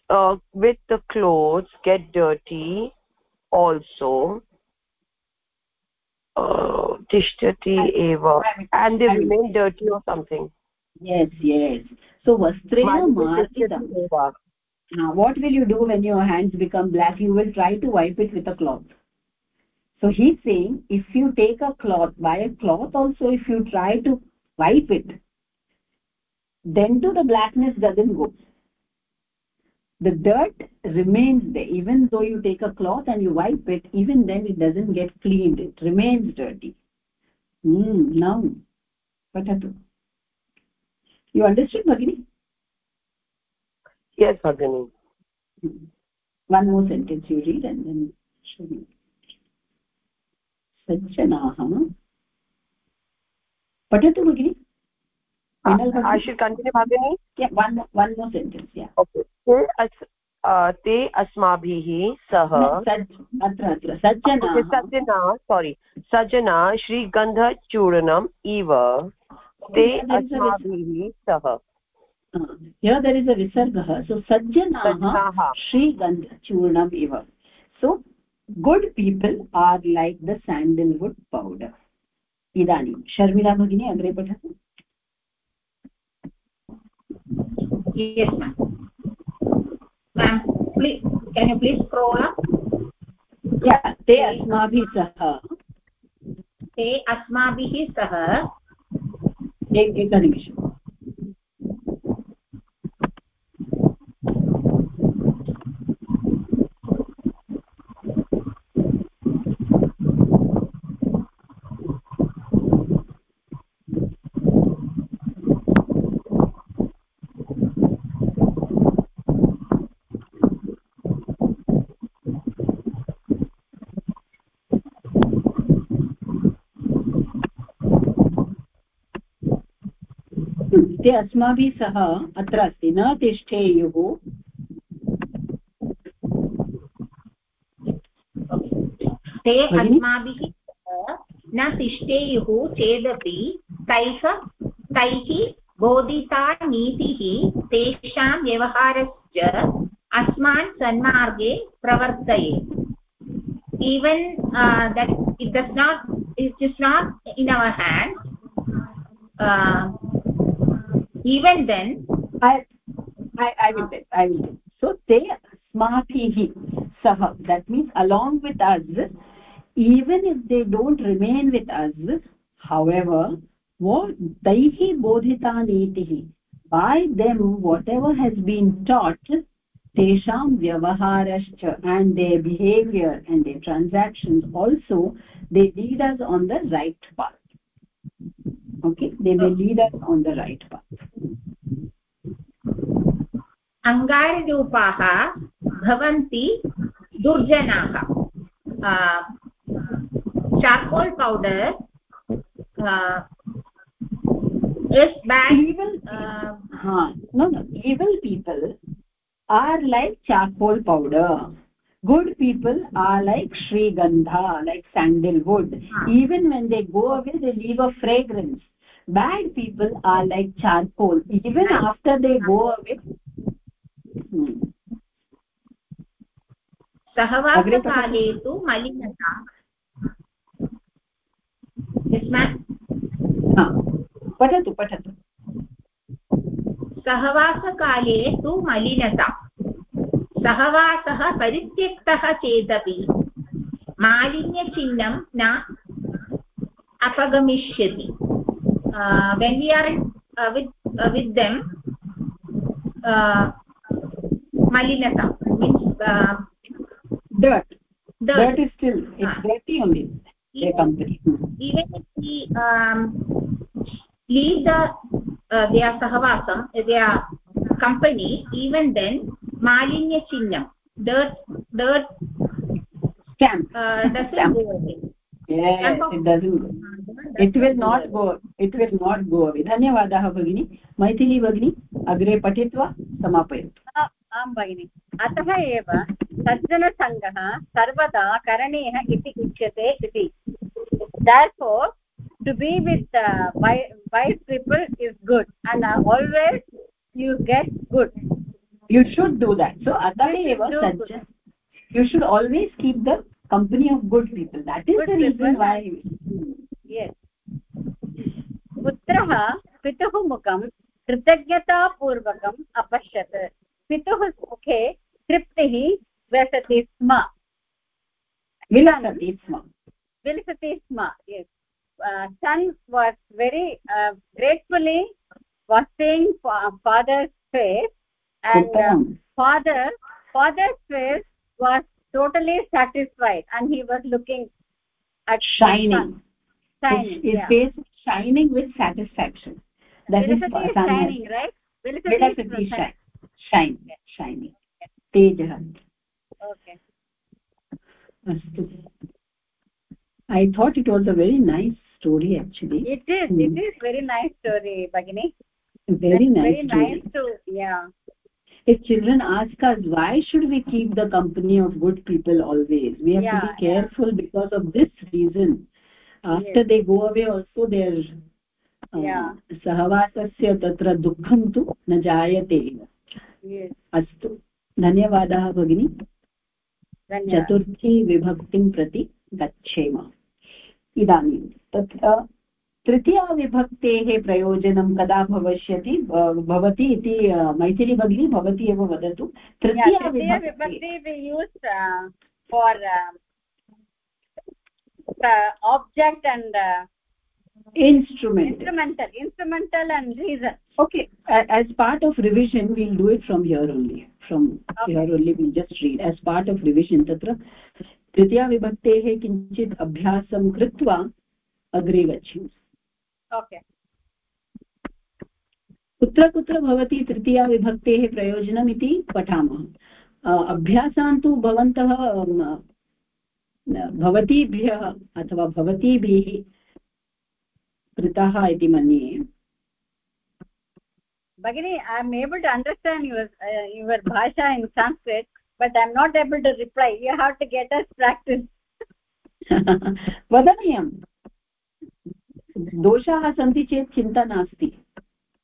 uh, with the clothes get dirty also uh, tishtati eva. And they remain dirty or something. Yes yes. So vastrena marjitam now what will you do when your hands become black? You will try to wipe it with a cloth. So he's saying if you take a cloth buy a cloth also if you try to wipe it then too the blackness doesn't go the dirt remains there even though you take a cloth and you wipe it even then it doesn't get cleaned it remains dirty hmm now patatu you understood bhagini yes bhagini one more sentence you read and then show me सज्जनाः पठतु भगिनि ते अस् ते अस्माभिः सह सज्जना। सोरि सज्जना श्रीगन्धचूर्णम् इव। ते अस्माभिः सह। विसर्गः सो सज्जनाः श्रीगन्धचूर्णम् इव so good people are like the sandalwood powder इदानीं शर्मिला भगिनी अग्रे पठतु yes ma'am ma'am please can you please scroll up yeah te asmabhi sah te asmabhi sah एक एकनिमिषम् ते अस्माभिः सह अत्र अस्ति न तिष्ठेयुः? ते अस्माभिः न तिष्ठेयुः चेदपि तैः तैः बोधिता नीतिः तेषां व्यवहारश्च अस्मान् सन्मार्गे प्रवर्तये even uh, that it does not it is not in our hands uh, even then I, I, I will tell, I will tell. So, they asmabhihi sah, that means along with us, even if they don't remain with us, however, what taihi bodhita nitihi, by them whatever has been taught, tesham vyavaharascha and their behavior and their transactions also, they lead us on the right path. Okay, they will lead us on the right path. अङ्गाररूपाः भवन्ति दुर्जनाः charcoal powder is bad evil uh, huh, no no evil people are like charcoal powder good people are like shri gandha like sandalwood even when they go away they leave a fragrance bad people are like charcoal even after they go away सहवासकाले तु मलिनता पठतु पठतु सहवासकाले तु मलिनता सः वा सः परित्यक्तः चेदपि मालिन्यचिह्नं न अपगमिष्यति. When we are with them मलिनता means they lead company even then धन्यवाद भगिनी मैथिली भगिनी अग्रे पठित्वा समापयतु आं भगिनि अतः एव सज्जनसङ्घः सर्वदा करणीयः इति उच्यते इति to be with white people is good and always you get good you should do that so atah eva sajjan you should always keep the company of good people that is good the reason people. why yes पुत्रः पितुः मुखं कृतज्ञतापूर्वकम् अपश्यत् पितुः मुखे तृप्तिः व्यसति स्म विलसति स्म विलसति स्म son was very uh, gratefully was seeing father's face and uh, father father's face was totally satisfied and he was looking at shining. Shining his, yeah. face shining with satisfaction. That Vilasati is shining right? Is shining shine shining tejah okay. Astu i thought it was a very nice story actually. It is. Mm. it hmm. very nice story bagini very nice very story. nice to yeah if children ask us why should we keep the company of good people always we have yeah, to be careful yeah. because of this reason after yes. they go away also their सहवासस्य तत्र दुःखं तु न जायते एव अस्तु धन्यवादः भगिनि चतुर्थी विभक्तिं प्रति गच्छेम इदानीं तत्र तृतीयाविभक्तेः प्रयोजनं कदा भविष्यति भवति इति मैथिली भगिनी भवती एव वदतु तृतीयाविभक्ति for object and uh, instrumental instrumental and reason okay as part of revision we'll do it from here only from okay. here only we'll just read as part of revision tatra तृतीयाविभक्तेः किञ्चित् अभ्यासं कृत्वा अग्रे गच्छेम okay कुत्र कुत्र भवति तृतीया विभक्तेः प्रयोजनम् इति पठामः अभ्यासान् तु भवन्तः भवतीभ्यः अथवा भवतीभिः कृतः इति मन्ये। भगिनि I am able to understand your your भाषा in Sanskrit but I am not able to reply you have to get us practice वदनीयम्। दोषाः सन्ति चेत् चिन्ता नास्ति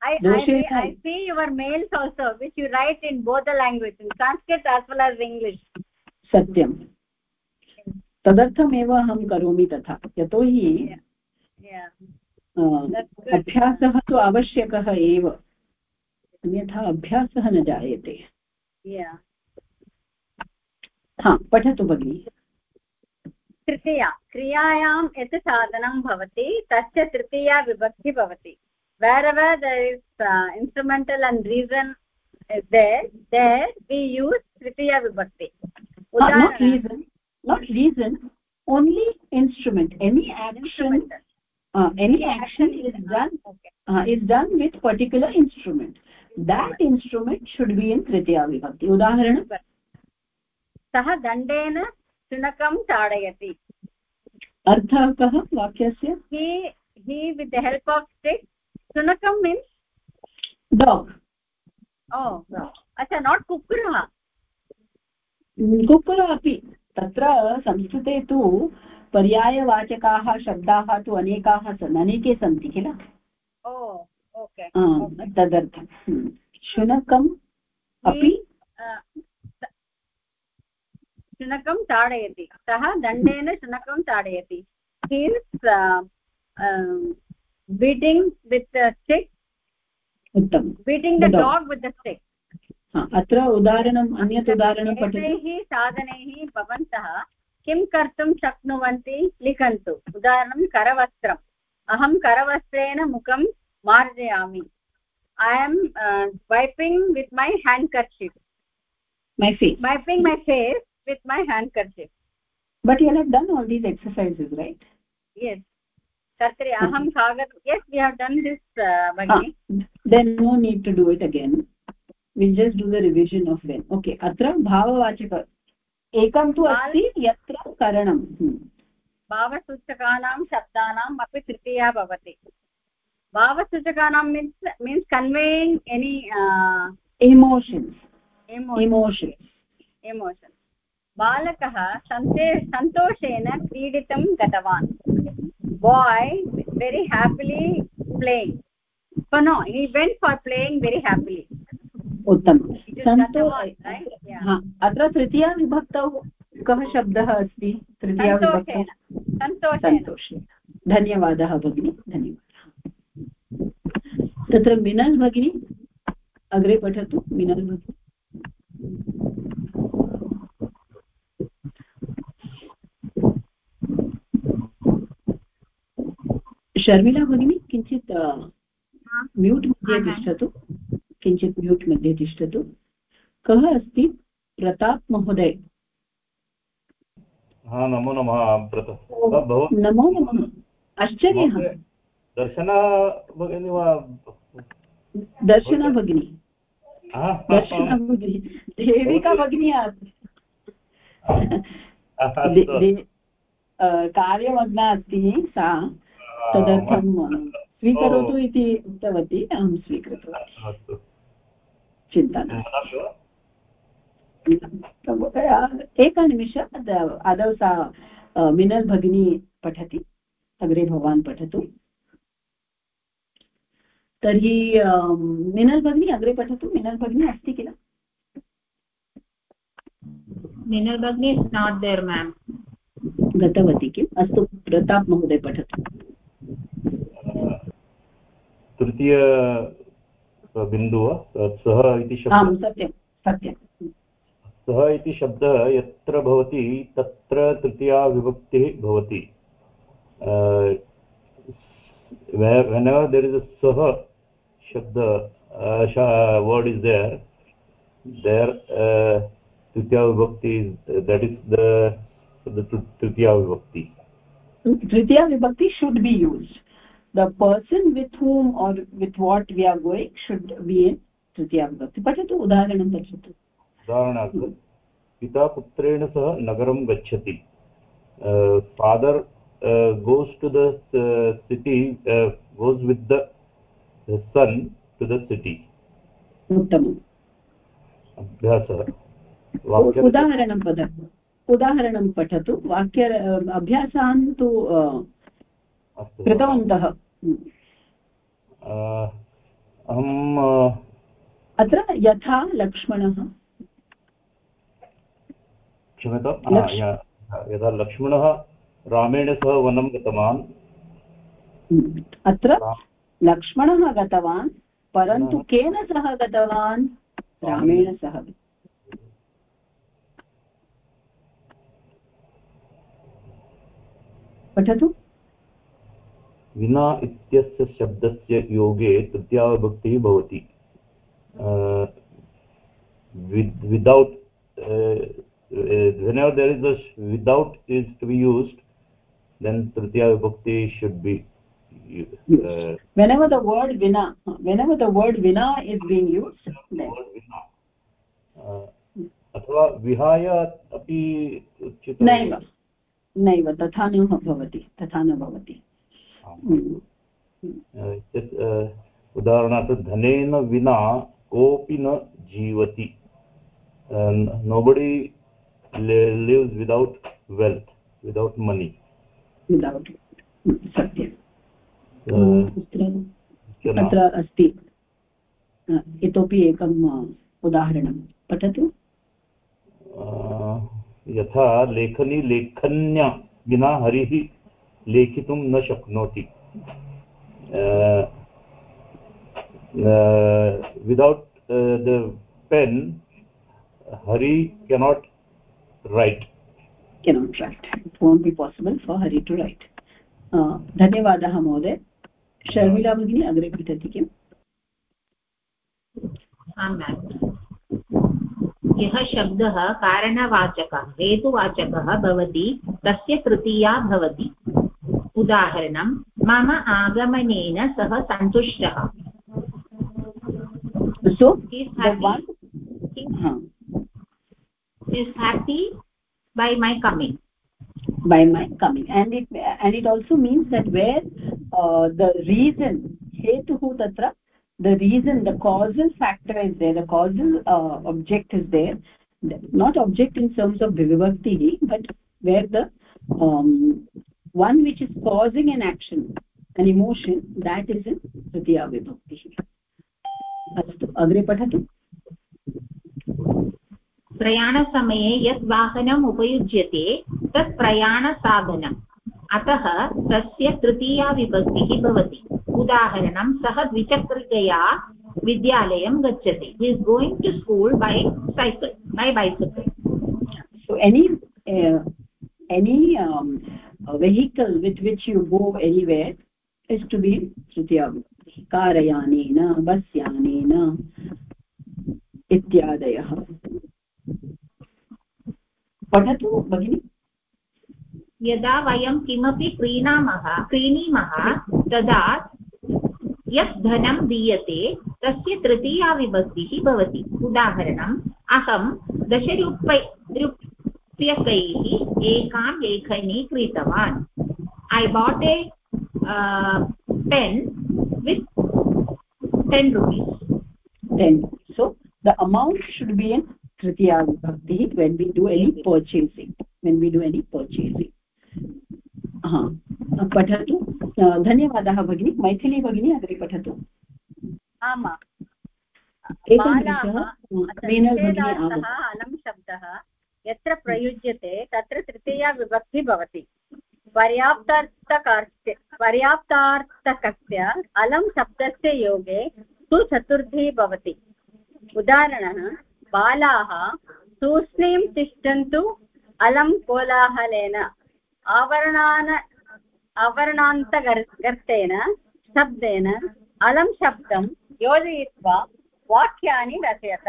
I, I, I see your mails also which you write in both the languages in sanskrit as well as english सत्यं तदर्थमेव अहं करोमि तथा यतोहि. अभ्यासः तु आवश्यकः एव अन्यथा अभ्यासः न जायते हा पठतु भगिनि तृतीया क्रियायां यत् साधनं भवति तस्य तृतीया विभक्ति भवति wherever there is instrumental and reason is there there we use tritiya vibhakti uh, not reason not reason only instrument any action uh, any action is done uh, is done with particular instrument that instrument should be in tritiya vibhakti udaharanam सः दण्डेन शुनकं ताडयति अर्थः कः वाक्यस्य? He he with the help of stick shunakam means? Dog. Oh अच्छा not कुक्कुरः। कुक्कुरः अपि। तत्र संस्कृते तु पर्यायवाचकाः शब्दाः तु अनेकाः सन् अनेके सन्ति किल? ओ ओके तदर्थं। हम्म। शुनकम् अपि? शुनकं ताडयति सः दण्डेन शुनकं ताडयति हीस् बीटिङ्ग् वित् स्टिक् उत्तमं। Beating the dog with the stick अत्र उदाहरणम् अन्यत् उदाहरणं पठतैः। साधनैः भवन्तः किं कर्तुं शक्नुवन्ति लिखन्तु। उदाहरणं करवस्त्रम्। अहं करवस्त्रेण मुखं मार्जयामि। I am wiping with my handkerchief my face. Wiping my face with my handkerchief but you have done all these exercises right yes कर्तरि अहं कागद yes we have done this uh, bagini ah, then no need to do it again we'll just do the revision of when okay अत्र भाववाचक एकं तु अस्ति यत्र करणं भावसूचकानां शब्दानाम् अपि तृतीया भवति भावसूचकानां means means conveying any emotions emotion emotion बालकः सन्ते सन्तोषेण क्रीडितुं गतवान्। By very happily playing no he went for playing very happily उत्तमम् अत्र तृतीया विभक्तौ कः शब्दः अस्ति? तृतीया विभक्तौ? सन्तोषेण। धन्यवादः भगिनि धन्यवादः। तत्र मिनल् भगिनी अग्रे पठतु मिनल् भगिनी। शर्मिला भगिनी किञ्चित् म्यूट् मध्ये तिष्ठतु। किञ्चित् म्यूट् मध्ये तिष्ठतु। कः अस्ति? प्रताप् महोदय। नमो नमः नमो नमः। आश्चर्यः। दर्शना भगिनी वा? दर्शना भगिनी। दर्शना भगिनी। देविका भगिनी कार्यमग्ना अस्ति सा। तदर्थं स्वीकरोतु इति उक्तवती अहं स्वीकृतवती चिन्ता एकनिमिष आदौ सा मिनल् भगिनी पठति अग्रे भवान् पठतु। तर्हि मिनल् भगिनी अग्रे पठतु मिनल् भगिनी अस्ति किल? मिनल् भगिनी इस् नाट् देर् मेम् गतवती किम्? अस्तु प्रताप् महोदय पठतु। तृतीय बिन्दु वा सः इति शब्दः? सः इति शब्दः यत्र भवति तत्र तृतीया विभक्तिः भवति। देर् इस् सः शब्द वर्ड् इस् देर् देर् तृतीया विभक्ति देट् इस् द तृतीया विभक्ति। तृतीया विभक्ति should be used the person with whom or with what we are going should be in tritiya vibhakti पठतु उदाहरणं पठतु उदाहरणार्थं पिता पुत्रेण सह नगरं गच्छति father goes to the uh, city uh, goes with the, the son to the city उत्तमम् अभ्यासः उदाहरणं वदतु उदाहरणं पठतु वाक्य अभ्यासान् तु कृतवन्तः। अत्र यथा लक्ष्मणः। क्षम्यतां यदा लक्ष्मणः रामेण सह वनं गतवान्। अत्र लक्ष्मणः गतवान् परन्तु केन सह गतवान्? रामेण। सह। पठतु। विना इत्यस्य शब्दस्य योगे तृतीयाविभक्तिः भवति without whenever there is a without is to be used then tritiya vibhakti should be uh, whenever the word vina whenever the word vina is being used then अथवा विहाय अपि नैव नैव तथा न भवति तथा न भवति उदाहरणार्थ धनेन विना कोऽपि न जीवति। nobody lives without wealth without money. Without satyam. अत्र अस्ति। इतोपि एकम् उदाहरणं पठतु। यथा लेखनी लेखन्या विना हरिः लेखितुं न शक्नोति without the pen hari cannot write. Cannot write. It won't be possible for hari to write. धन्यवादः महोदय शर्मिला भगिनी अग्रे पठति किम् यः शब्दः कारणवाचकः हेतुवाचकः भवति तस्य तृतीया भवति उदाहरणं मम आगमनेन सः सन्तुष्टः so is happy by my coming by my coming and it and it also means that where uh, the reason hetuhu tatra the reason the causal factor is there the causal uh, object is there not object in terms of vivakti but where the um, one which is causing an action an emotion that is in tritiya vibhakti अस्तु अग्रे पठतु प्रयाणसमये यत् वाहनम् उपयुज्यते तत् प्रयाणसाधनम् अतः तस्य तृतीया विभक्तिः भवति। उदाहरणं सः द्विचक्रिकया विद्यालयं गच्छति। Is going to school by cycle by bicycle so any uh, any um, vehicle with which you go anywhere is to be tritiya कारयानेन बस् यानेन इत्यादयः पठतु भगिनि यदा वयं किमपि क्रीणामः क्रीणीमः तदा यत् धनं दीयते तस्य तृतीया विभक्तिः भवति उदाहरणम् अहं दशरूप्य स्वस्य कैः एकां लेखनी क्रीतवान् I bought a pen with ten rupees ten so the amount should be an तृतीया भक्तिः when we do any purchasing when we do any purchasing हा पठतु धन्यवादः भगिनी मैथिली भगिनी अग्रे पठतु आमा अनं शब्दः यत्र प्रयुज्यते तत्र तृतीया विभक्ति भवति। पर्याप्तार्थकार्थे पर्याप्तार्थकस्य अलं शब्दस्य योगे तु चतुर्थी भवति। उदाहरणः बालाः तूष्णीं तिष्ठन्तु अलं कोलाहलेन आवरणान आवरणान्तगर्तेन शब्देन अलं शब्दं योजयित्वा वाक्यानि रचयत।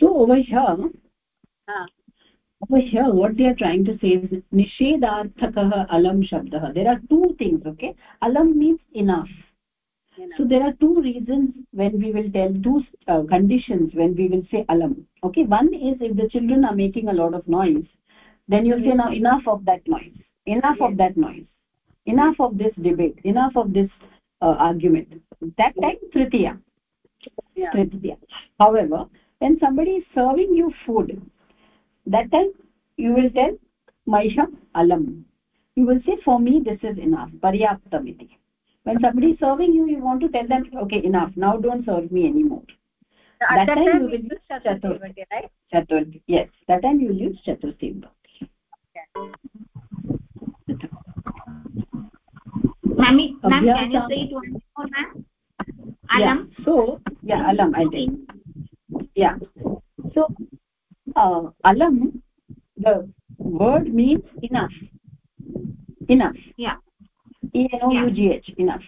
so over over here what they are trying to say is nishedharthakah alam shabdah. There are two things okay? Alam means enough. So there are two reasons when we will tell two uh, conditions when we will say alam okay? One is if the children are making a lot of noise then you say now enough of that noise. Enough yes. of that noise. Enough of this debate. Enough of this uh, argument. That time tritiya. Yeah. tritiya. However when somebody is serving you food that time you will tell maisha alam. You will say for me this is enough. Paryaptam iti when somebody is serving you you want to tell them okay enough. Now don't serve me anymore. So that, that time, time you will use chaturthi right? Chaturthi. Yes. That time you will use chaturthi Ma'am, ma'am, can you say it once more, ma'am? alam? Yeah. so yeah alam i think yeah. So uh, alam the word means enough. Enough. Yeah. E n o u g h enough.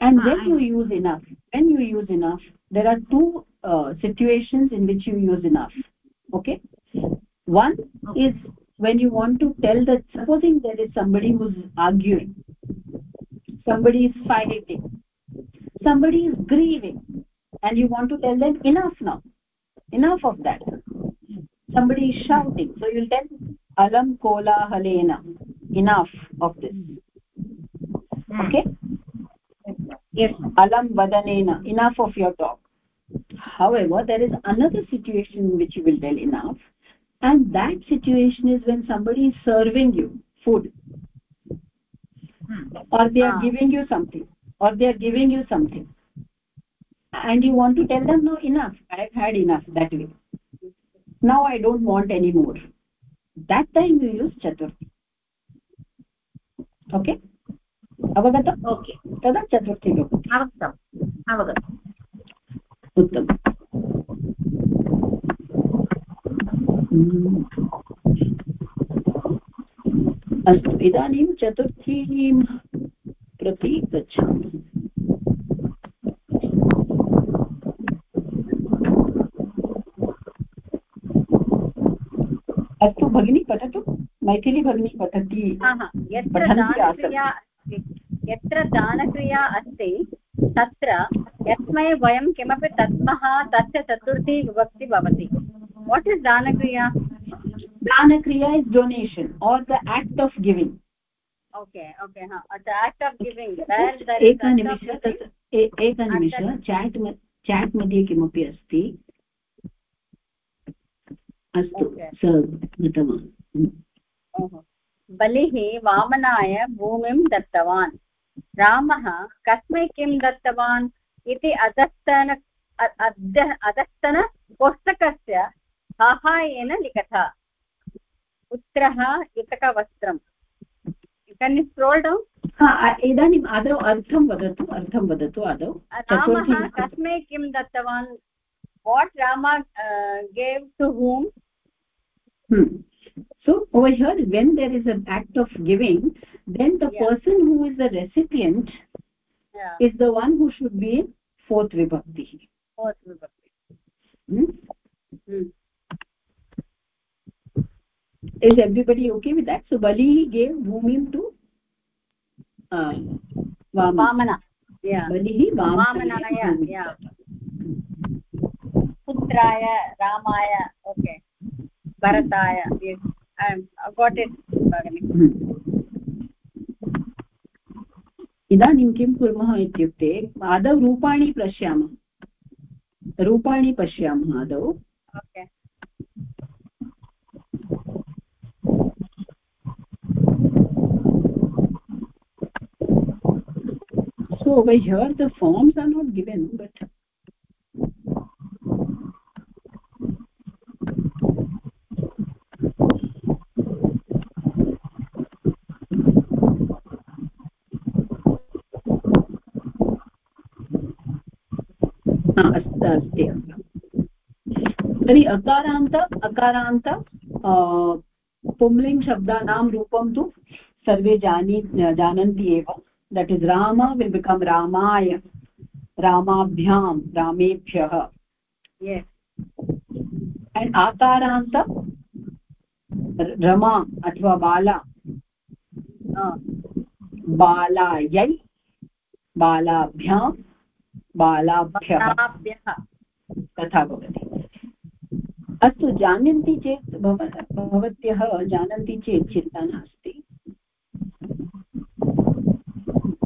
And Ah, when you use enough when you use enough there are two uh, situations in which you use enough. Okay? One is when you want to tell that supposing there is somebody who's arguing somebody is fighting somebody is grieving and you want to tell them enough now. Enough of that somebody is shouting. So you'll tell alam kola halena enough of this. Hmm. okay? Yes. Alam vadanena enough of your talk. However there is another situation in which you will tell enough. And that situation is when somebody is serving you food. Hmm. or they are Ah. giving you something. Or they are giving you something. And you want to tell them no enough. I have had enough that way now i don't want any more that time you use chaturthi okay avagatam okay तदा चतुर्थी भवति अवगतम् अवगतम् उत्तमम् हम्म। अस्तु इदानीं चतुर्थीं प्रति गच्छामः अस्तु भगिनी पठतु? मैथिली भगिनी पठति हा, हा। यत्र दानक्रिया अस्ति। तत्र यस्मै वयं किमपि दद्मः तस्य चतुर्थी विभक्ति भवति। वाट् इस् दानक्रिया? दानक्रिया is donation or the act of giving okay okay हा। द आक्ट् आफ् गिविङ्ग् एकनिमिष एकनिमिष चाट् चाट् मध्ये किमपि अस्ति अस्तु गतवान् बलिः वामनाय भूमिं दत्तवान्। रामः कस्मै किं दत्तवान्? इति अधस्तन अ- अद्य अधस्तन पुस्तकस्य साहाय्येन लिखत। पुत्रः युतकवस्त्रम्। केन् स्क्रोल् डौन् इदानीम् आदौ अर्थं वदतु अर्थं वदतु आदौ। रामः कस्मै किं दत्तवान्? what rama uh, gave to whom hmm. so over here when there is an act of giving then the yeah. person who is the recipient yeah. is the one who should be fourth vibhakti fourth vibhakti hmm? Hmm. is everybody okay with that so bali gave bhumim to uh, vamana yeah bali vamanaya yeah पुत्राय रामाय okay. भरताय got it भगिनि. इदानीं किं कुर्मः इत्युक्ते आदौ रूपाणि पश्यामः। रूपाणि पश्यामः आदौ। Okay. So over here the forms are not given but हा, अस्तु अस्ति अत्र तर्हि अकारान्त अकारान्त पुंलिङ्ग् शब्दानां रूपं तु सर्वे जानी जानन्ति एव। That is Ram will become रामाय रामाभ्यां रामेभ्यः। And आकारान्त रमा अथवा बाला। बालायै बालाभ्यां। बालाभ्यः। तथा भवति। अस्तु जानन्ति चेत् भव, भवत्यः जानन्ति चेत् चिन्ता नास्ति।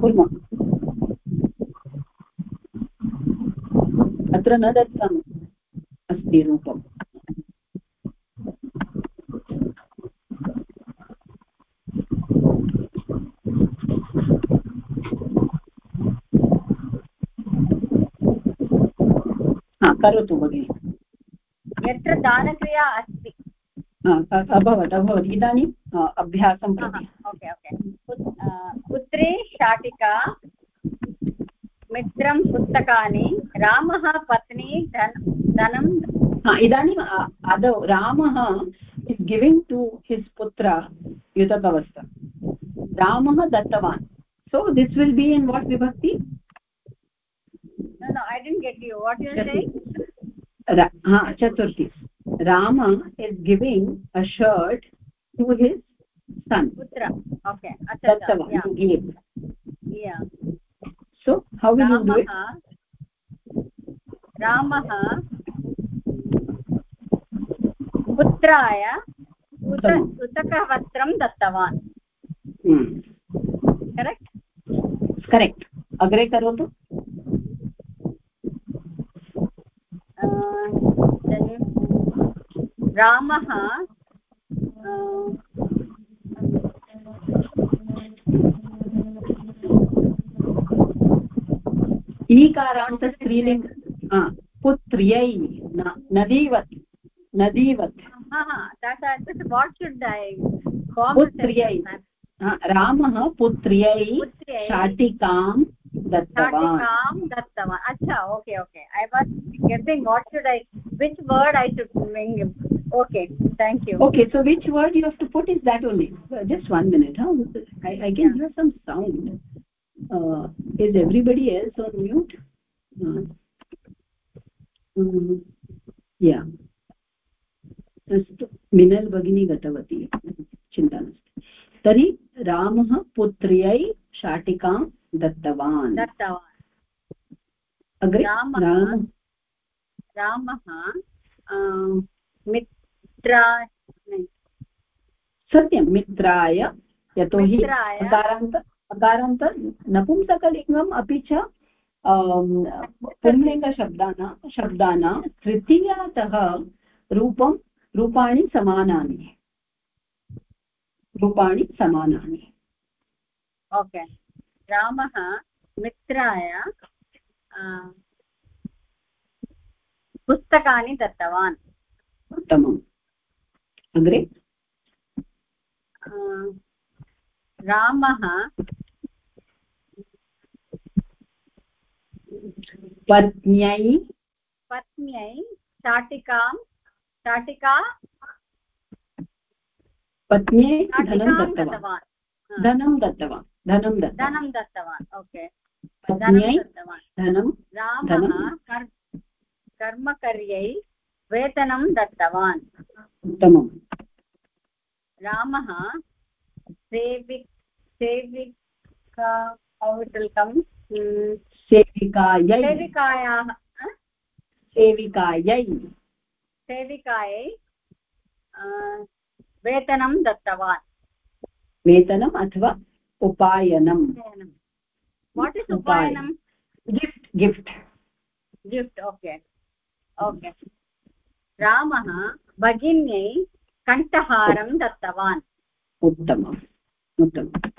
कुर्मः। अत्र न दत्तम् अस्ति रूपम्। करोतु भगिनि। यत्र दानक्रिया अस्ति। अभवत् अभवत् इदानीम् अभ्यासं प्रति ओके ओके। पुत्री शाटिका मित्रं पुस्तकानि रामः पत्नी धन धनं। इदानीम् आदौ रामः इस् गिविङ्ग् टु हिस् पुत्र युतकवस्त्र। रामः दत्तवान्। So this will be in what विभक्ति no no i didn't get you. What you are saying? Ra- ha chaturthi rama is giving a shirt to his son putra okay acha acha dattavan yeah he gave yeah so how will you do it पुत्राय। उतकवस्त्रं दत्तवान् hmm. Correct correct agre karotu रामः ईकारान्त स्त्रीलिङ्ग पुत्र्यै नदीवत् नदीवत्। पुत्र्यै रामः पुत्र्यै पुत्र्यै। शाटिकां दत्तवान्। दत्तवान्। अच्छा okay okay I was getting what should I which word I should okay thank you okay so which word you have to put is that only Uh, just one minute huh? I, I can hear some sound uh, is everybody else on mute uh, um, yeah अस्तु मिनल् भगिनी गतवती चिन्ता नास्ति तर्हि रामः पुत्र्यै शाटिकां दत्तवान् दत्तवान् अग्रे रामः राम रामः सत्यं मित्राय यतोहि। अकारान्त अकारान्त नपुंसकलिङ्गम् अपि च पुंलिङ्गशब्दानां शब्दानां तृतीयातः रूपं रूपाणि समानानि। रूपाणि समानानि। ओके। रामः मित्राय पुस्तकानि दत्तवान्। उत्तमम्। अग्रे? रामः पत्न्यै पत्न्यै शाटिकां शाटिका पत्न्यै धनं दत्तवान्। धनं दत्तवान् धनं धनं दत्तवान् ओके। पत्न्यै धनं दत्तवान्। धनं रामः कर्मकर्यै वेतनं दत्तवान्। उत्तमम्। रामः सेविक् सेविका come Hmm, सेविकायै। सेविकायाः सेविकायै। सेविकायै वेतनं दत्तवान्। वेतनम् अथवा उपायनं what is. उपायनं gift gift gift okay okay रामः भगिन्यै कण्ठहारं दत्तवान्। उत्तमम् उत्तमं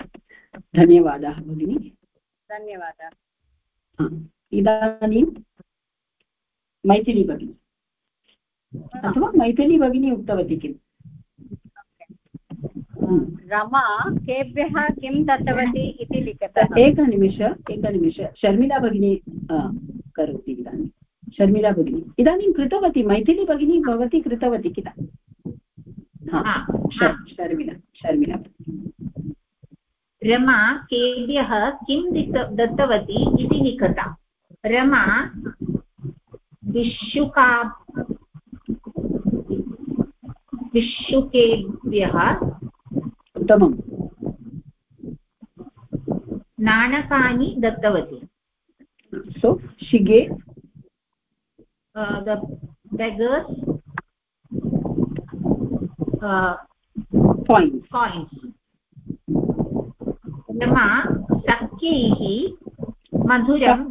धन्यवादाः भगिनि। धन्यवादः। इदानीं मैथिली भगिनी। अथवा मैथिली भगिनी उक्तवती किम्? रमा केभ्यः किं दत्तवती इति लिखतः। एकनिमिष एकनिमिष। शर्मिला भगिनी करोति इदानीं। शर्मिला भगिनी। इदानीं कृतवती मैथिली भगिनी भवती कृतवती किल? हा हा, शर्मिला शर्मिला रमा केभ्यः किं दत्तवती इति लिखता। रमा भिक्षुका भिक्षुकेभ्यः उत्तमं नाणकानि दत्तवती। So she gave the beggars uh, पायिण्ट्स् coins. रमा सख्यैः मधुरं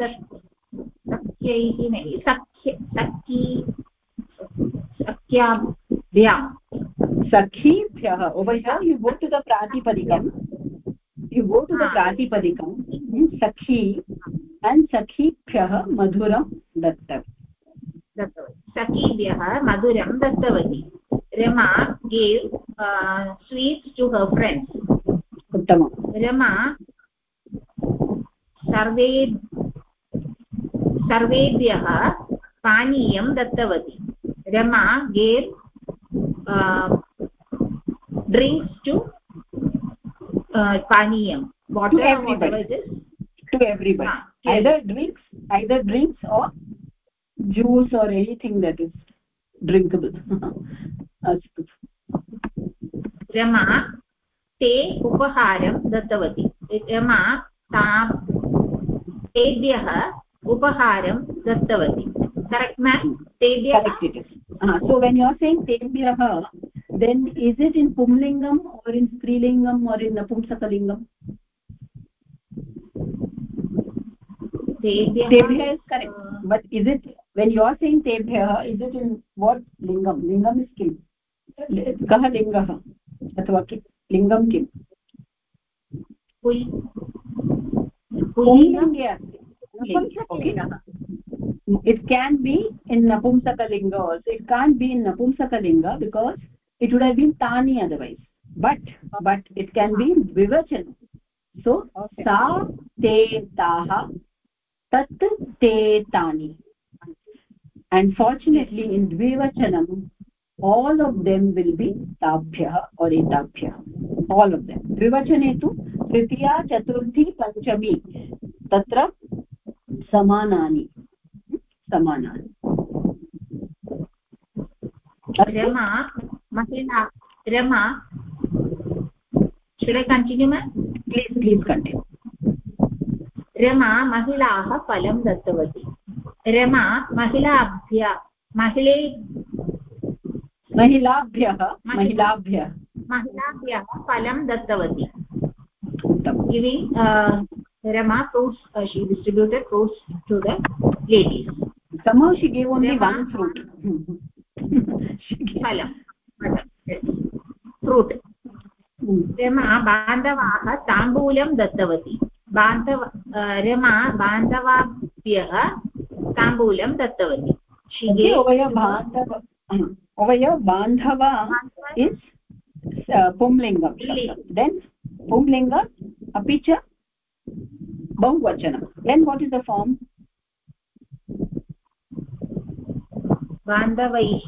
सख्यैः न- सख्य सखी सख्याभ्यां सखीभ्यः over here you go to प्रातिपदिकं you go to the Ah. प्रातिपदिकं सखी and सखीभ्यः मधुरं दत्तम् दत्तवती। सखीभ्यः मधुरं दत्तवती। Rama gave sweets to her friends उत्तमं रमा सर्वे सर्वेभ्यः पानीयं दत्तवती। रमा गेव् ड्रिङ्क्स् टु पानीयं। Water everybody Ah, either drinks either drinks or juice or anything that is drinkable अस्तु रमा ते उपहारं दत्तवती रमा तां तेभ्यः उपहारं दत्तवती करेक्ट् मेम् तेभ्यः correct it is uh, so when you are saying tebhyah then is it in pumlingam or in strilingam or in napumsakalingam तेभ्यः tebhyah is correct uh, but is it when you are saying tebhyah is it in what lingam lingam is kim kah lingah अथवा किं लिङ्गं किम् पुल्लिङ्गे अस्ति it can be in napumsakalinga also it can't be in napumsakalinga because it would have been tani otherwise but but it can be in dvivachan so Okay. sa te taha tat te tani and fortunately in dvivachanam all of them will be tabhyah or etabhyah all of them dvivachane tu tritiya chaturthi panchami tatra समानानि समानानि रमा महिला Rama should i continue ma'am please please continue Rama महिलाः फलं दत्तवती रमा महिलाभ्य महिले महिलाभ्यः महिलाभ्यः। महिलाभ्यः फलं दत्तवती। Giving uh, Rama fruits she distributed fruits to the ladies समौ she gave only one fruit फलं फ्रूट् रमा बान्धवाः ताम्बूलं दत्तवती। बान्धव uh, रमा बान्धवाभ्यः ताम्बूलं दत्तवती। बान्धव इस् पुंलिङ्गं देन् पुंलिङ्ग अपि च बहुवचनं। Then what is the form बान्धवैः।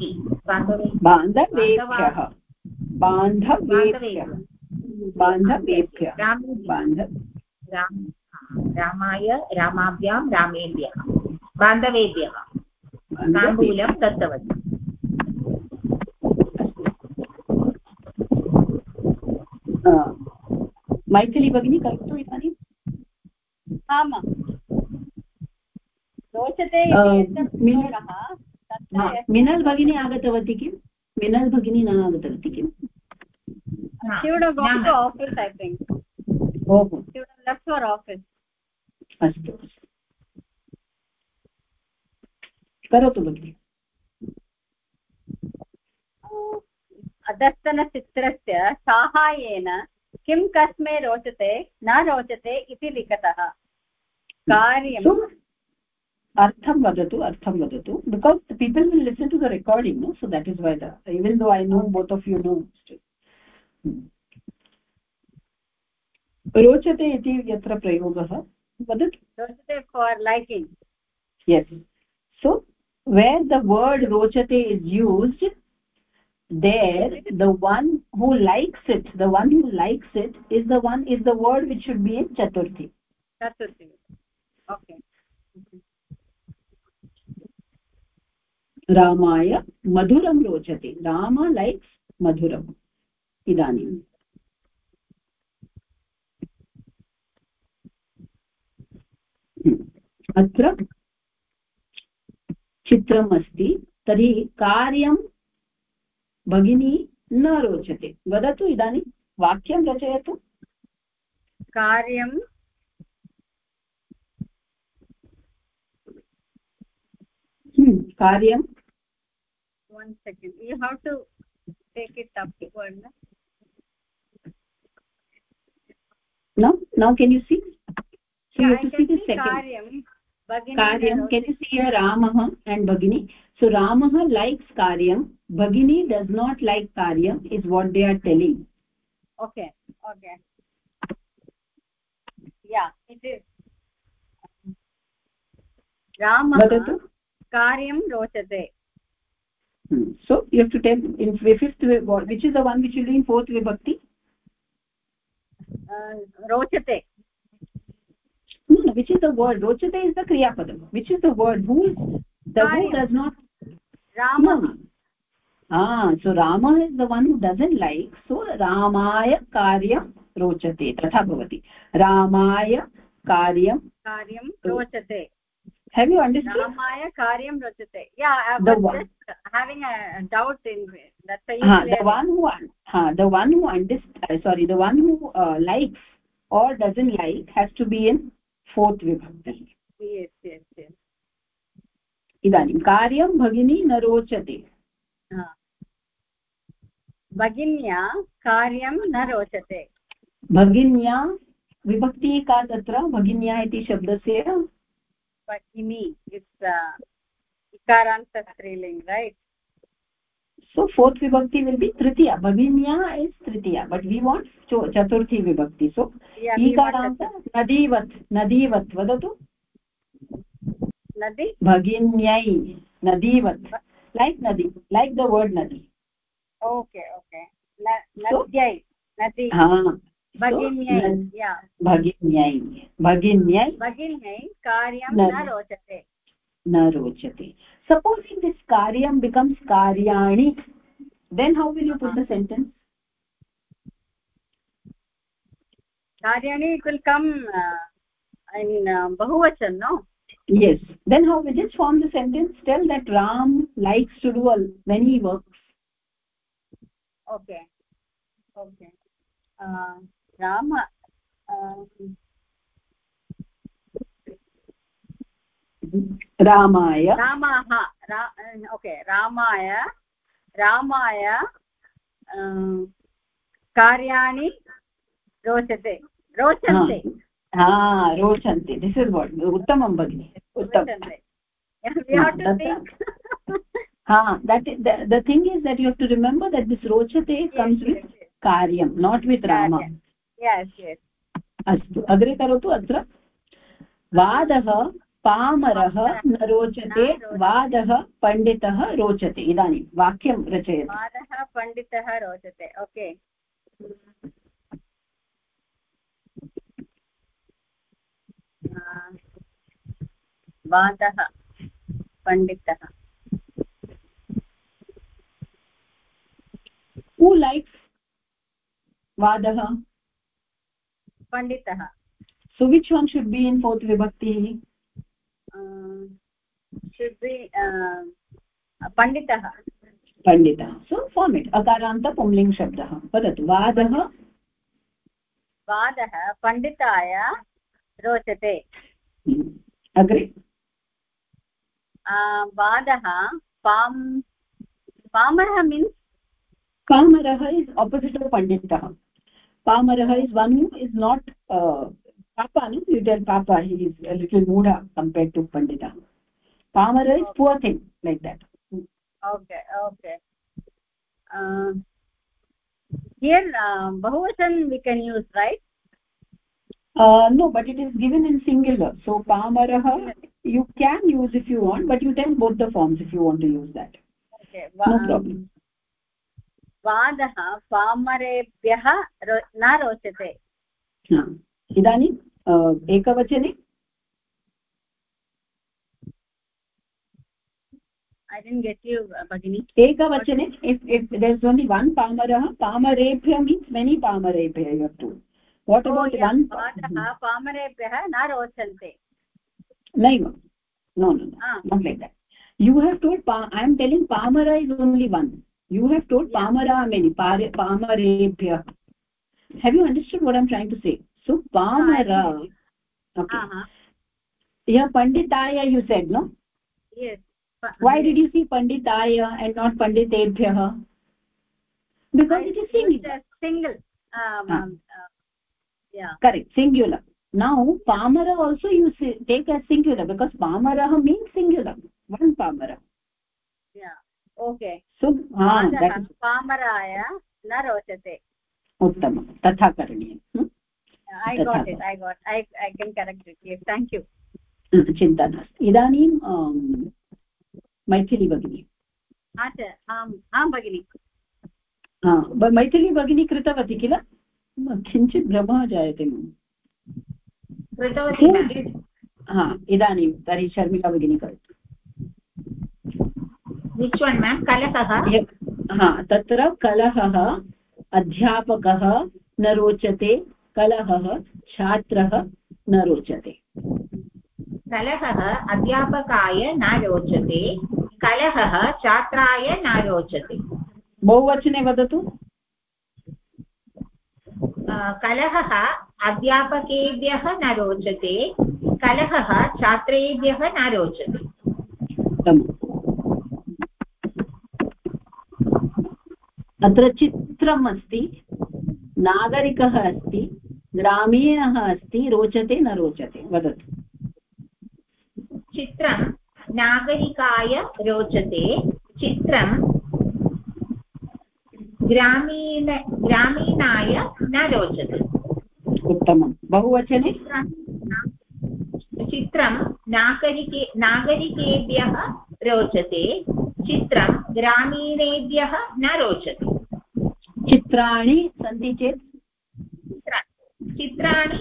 बान्धवेभ्यः। बान्धवेभ्यः। बान्धवेभ्यः। रामाय रामाभ्यां रामेभ्यः। बान्धवेभ्यः। ताम्बूलं दत्तवती। मैथिली भगिनी करोतु इदानीम् आमां। रोचते मिनल् भगिनी आगतवती किं? मिनल् भगिनी न आगतवती किम् न, to न. office i think ओहो she would have left for office अस्तु अस्तु करोतु भगिनि अधस्तनचित्रस्य साहाय्येन किं कस्मै रोचते न रोचते इति लिखतः। कार्यं अर्थं वदतु अर्थं वदतु। Because people will listen to the recording no so that is why the even though I know both of you know रोचते इति यत्र प्रयोगः? वदतु। रोचते for liking yes. So where the word rochate is used there the one who likes it the one who likes it is the one is the word which should be in chaturthi चतुर्थी okay रामाय मधुरं रोचते Ram likes मधुरम् इदानीम् अत्र चित्रम् अस्ति तर्हि कार्यं भगिनी न रोचते वदतु इदानीं वाक्यं रचयतु कार्यं Hmm, कार्यं one second you have to take it upward no? now now can you see so you yeah, have I to see can the see second कार्यं भगिनी karyam can you see here ramah and bhagini so ramah likes karyam bhagini does not like karyam is what they are telling okay okay yeah it is कार्यं रोचते Hmm. so you have to tell in fifth which is the one which will be in fourth vibhakti uh, rochate no, no which is the word? Rochate is the kriya padam which is the word? Who the who does not rama. No. ah so rama is the one who doesn't like so ramaya karyam rochate tatha bhavati. Ramaya karyam karyam rochate. Have you understood? Ramaya karyam rochate. Yeah i The was one. just having a doubt in that's why you ha, the one who ha, the one who understands sorry the one who uh, likes or doesn't like has to be in yes yes इदानीं कार्यं भगिनी न रोचते। भगिन्या कार्यं न रोचते। भगिन्या विभक्तिः का तत्र? भगिन्या इति शब्दस्य? भगिनी इट्स् इकारान्त स्त्रीलिङ्ग् right so fourth vibhakti will be tritiya bhaginya is tritiya but we want chaturthi vibhakti so ikaranta nadivat nadivat vadatu नदी bhaginyai nadivat like nadi like the word nadi okay okay नद्यै नदी ha भगिन्यै so, या bhaginyai bhaginyai भगिन्यै कार्यं न रोचते न रोचते supposing this karyam becomes karyani then how will you put the uh-huh. sentence? Karyani it will come uh, in uh, bahuvachan no? Yes. Then how we just form the sentence tell that ram likes to do many works. Okay. Okay. Uh, rama uh, रामाय। रामाः okay रामाय रामाय कार्याणि रोचते रोचन्ते। रोचन्ते this is what उत्तमं भगिनि उत्तमं। The thing is that you to remember that this रोचते कम्स् वित् कार्यं नाट् वित् राम अस्तु अग्रे करोतु अत्र। वादः पामरः न रोचते वादः पण्डितः रोचते। इदानीं वाक्यं रचयतु। वादः पण्डितः रोचते ओके। वादः पण्डितः। हू लैक्स् वादः? पण्डितः। So which one should be in fourth vibhakti पण्डितः पण्डितः so form it. अकारान्त पुंलिङ्ग् शब्दः वदतु वादः वादः पण्डिताय रोचते अग्रे वादः पाम् पामरः मीन्स् पामरः इस् आपोसिट् आफ् पण्डितः पामरः is one who is not papa no you tell papa he is a little muda compared to pandita pamara is poor thing like that okay okay here बहुवचन we can use right uh, no but it is given in singular so pamarah you can use if you want but you tell both the forms if you want to use that okay no problem वादः पामरेभ्यः रो- न रोचते हा इदानीं uh, एकवचने ऐ डेण्ट् get यु भगिनि एकवचने if if there is only one pamarah pamarebhya means many pamarebhya you have to what Oh, about yeah. one पामरेभ्यः न रोचन्ते naiva no no no Ah. not like that you have told i am telling pamara is only one you have told Yeah. pamara many pare pamarebhya have you understood what i'm trying to say so pamara okay Uh-huh. here panditaya you said no Yes. why did you see panditaya and not panditebhyah because it is singular single um, Ah. um, uh, yeah correct singular now pamara also you say, take as singular because pamarah means singular one pamara yeah is पामराय न रोचते उत्तमं तथा करणीयम् i got it i got i i can correct it yes thank you. चिन्ता नास्ति। इदानीं मैथिली भगिनी। आम् आं भगिनि। मैथिली भगिनी कृतवती किल? किञ्चित् भ्रमः जायते मम। हा इदानीं तर्हि शर्मिला भगिनी करोतु। कलहः? हा तत्र कलहः अध्यापकः न रोचते कलहः छात्रः न रोचते। कलहः अध्यापकाय न रोचते कलहः छात्राय न रोचते। बहुवचने वदतु। कलहः अध्यापकेभ्यः न रोचते कलहः छात्रेभ्यः न रोचते। अत्र चित्रम् अस्ति नागरिकः अस्ति ग्रामीणः अस्ति रोचते न रोचते वदतु। चित्रं नागरिकाय रोचते चित्रं ग्रामीण ग्रामीणाय न रोचते। उत्तमं। बहुवचने? चित्रं नागरिके नागरिकेभ्यः रोचते चित्रं ग्रामीणेभ्यः न रोचते। चित्राणि सन्ति चेत्? चित्राणि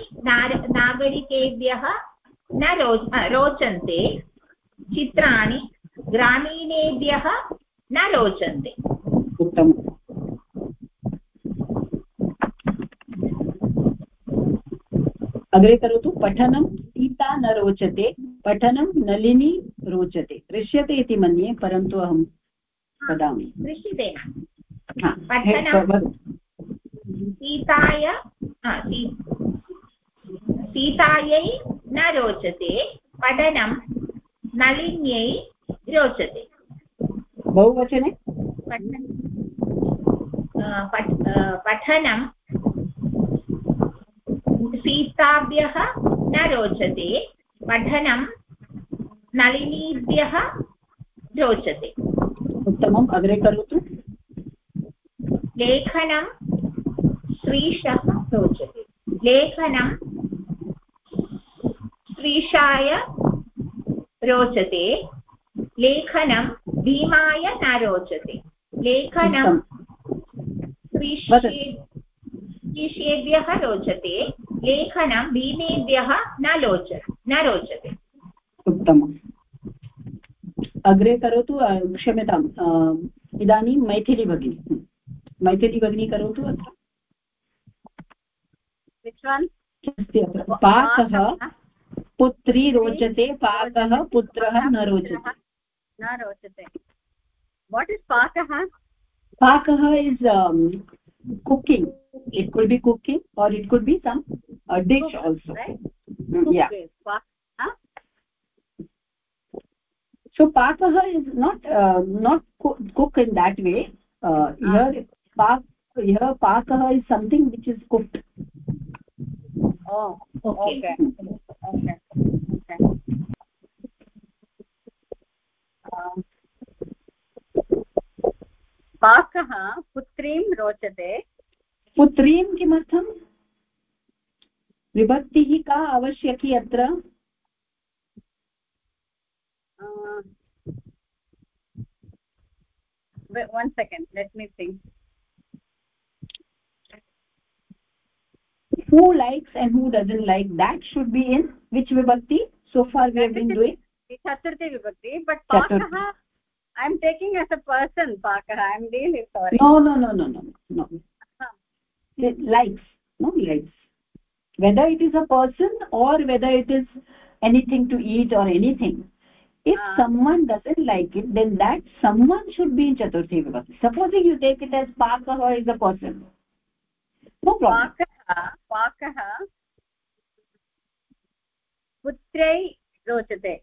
नागरिकेभ्यः न रो रोचन्ते। चित्राणि ग्रामीणेभ्यः न रोचन्ते। उत्तमम्। अग्रे करोतु। पठनं सीता न रोचते पठनं नलिनी रोचते। दृश्यते इति मन्ये परन्तु अहं वदामि। दृश्यते सीताय सीतायै न रोचते पठनं नलिन्यै रोचते। बहुवचने? पठनं सीताभ्यः न रोचते पठनं नलिनीभ्यः रोचते। उत्तमम् अग्रे करोतु। लेखनं श्रीशः रोचते। लेखनं श्रीशाय रोचते लेखनं भीमाय न रोचते। लेखनं रोचते लेखनं भीमेभ्यः न लोच न रोचते। उत्तमम्। अग्रे करोतु क्षम्यताम्। इदानीं मैथिली भगिनी। मैथिलि भगिनी करोतु अत्र पाकः पुत्री रोचते पाकः पुत्रः न रोचते। न रोचते। वाट् इस् पाकः? पाकः is cooking it could be cooking or it could be some dish also so पाकः is not not cook in that way पाक यह पाक is something which is cooked पाकः पुत्रीं रोचते। पुत्रीं किमर्थम् विभक्तिः का आवश्यकी अत्र? One second let me think who likes and who doesn't like that should be in which vibhakti so far we have been doing. Chaturthi vibhakti but pakah i'm taking as a person pakah i'm really sorry. No no no no no no. Huh. likes no likes. Whether it is a person or whether it is anything to eat or anything if uh, someone doesn't like it then that someone should be in chaturthi vibhakti. Supposing you take it as pakah is a person. No problem pakah putrai rochate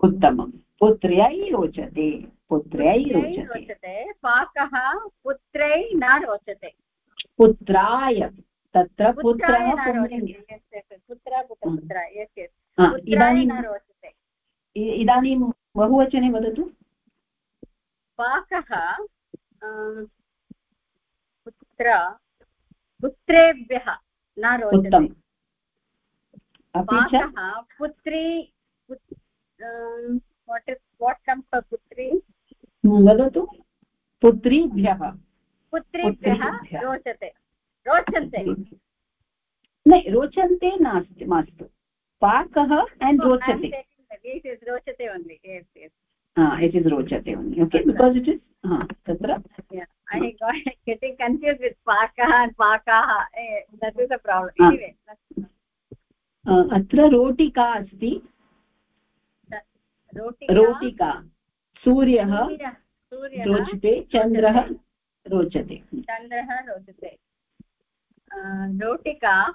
उत्तमं पुत्र्यै रोचते। पुत्र्यै रोचते। पाकः पुत्रै न रोचते। पुत्राय। तत्र पुत्रः पुत्र पुत्र इदानीं न रोचते। इदानीं बहुवचने वदतु। पाकः पुत्र पुत्रेभ्यः। न रोचते। पाकः पुत्री what is what come for पुत्री? वदतु। पुत्रीभ्यः। पुत्रीभ्यः। रोचते। रोचन्ते। न रोचन्ते नास्ति मास्तु। पाकः एण्ड् रोचते। रोचते ओन्लि यस् इट् इस् रोचते only okay because it is तत्र? I got getting confused with pakah and pakaha. Eh, that is the problem. Anyway, अत्र रोटिका अस्ति। रोटिका? सूर्यः रोचते चन्द्रः रोचते। चन्द्रः रोचते। रोटिका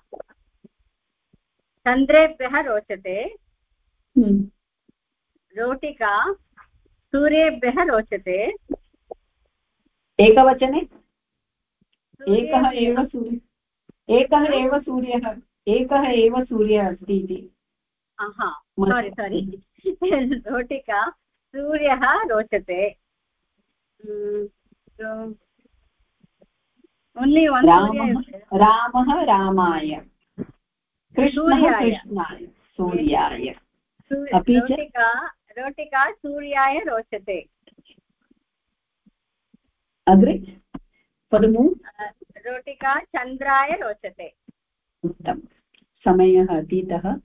चन्द्रेभ्यः रोचते। हम्म। रोटिका सूर्येभ्यः रोचते। एकवचने? एकः एव सूर्य एकः एव सूर्यः एकः एव सूर्यः अस्ति इति। सारि सारि रोटिका सूर्यः रोचते। ओन्लि वन् रामः रामः रामाय। कृष्णः कृष्णाय सूर्याय। अपि च- रोटिका सूर्याय रोचते। अग्रे पदमु। रोटिका चन्द्राय रोचते। उत्तमं। समयः अतीतः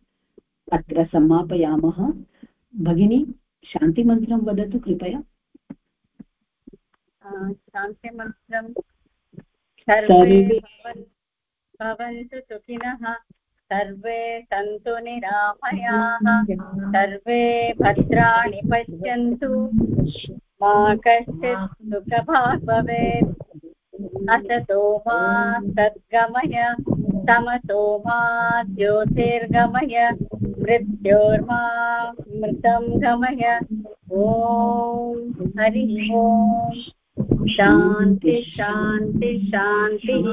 अत्र समापयामः। भगिनी शान्तिमन्त्रं वदतु कृपया। शान्तिमन्त्रं सर्वे भवन्तु सुखिनः। सर्वे सन्तु निरामयाः। सर्वे भद्राणि पश्यन्तु। मा कश्चित् दुःखभाग् भवेत् असतो मा सद्गमय तमसो मा ज्योतिर्गमय मृत्योर्मा मृतं गमय। ॐ हरिः ओम्। शान्ति शान्ति शान्तिः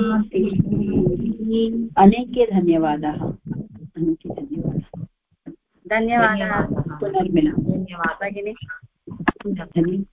अनेके धन्यवादाः। अनेके धन्यवादाः। धन्यवादः। पुनर्मिलामः। धन्यवादः। भगिनी धन्यवादः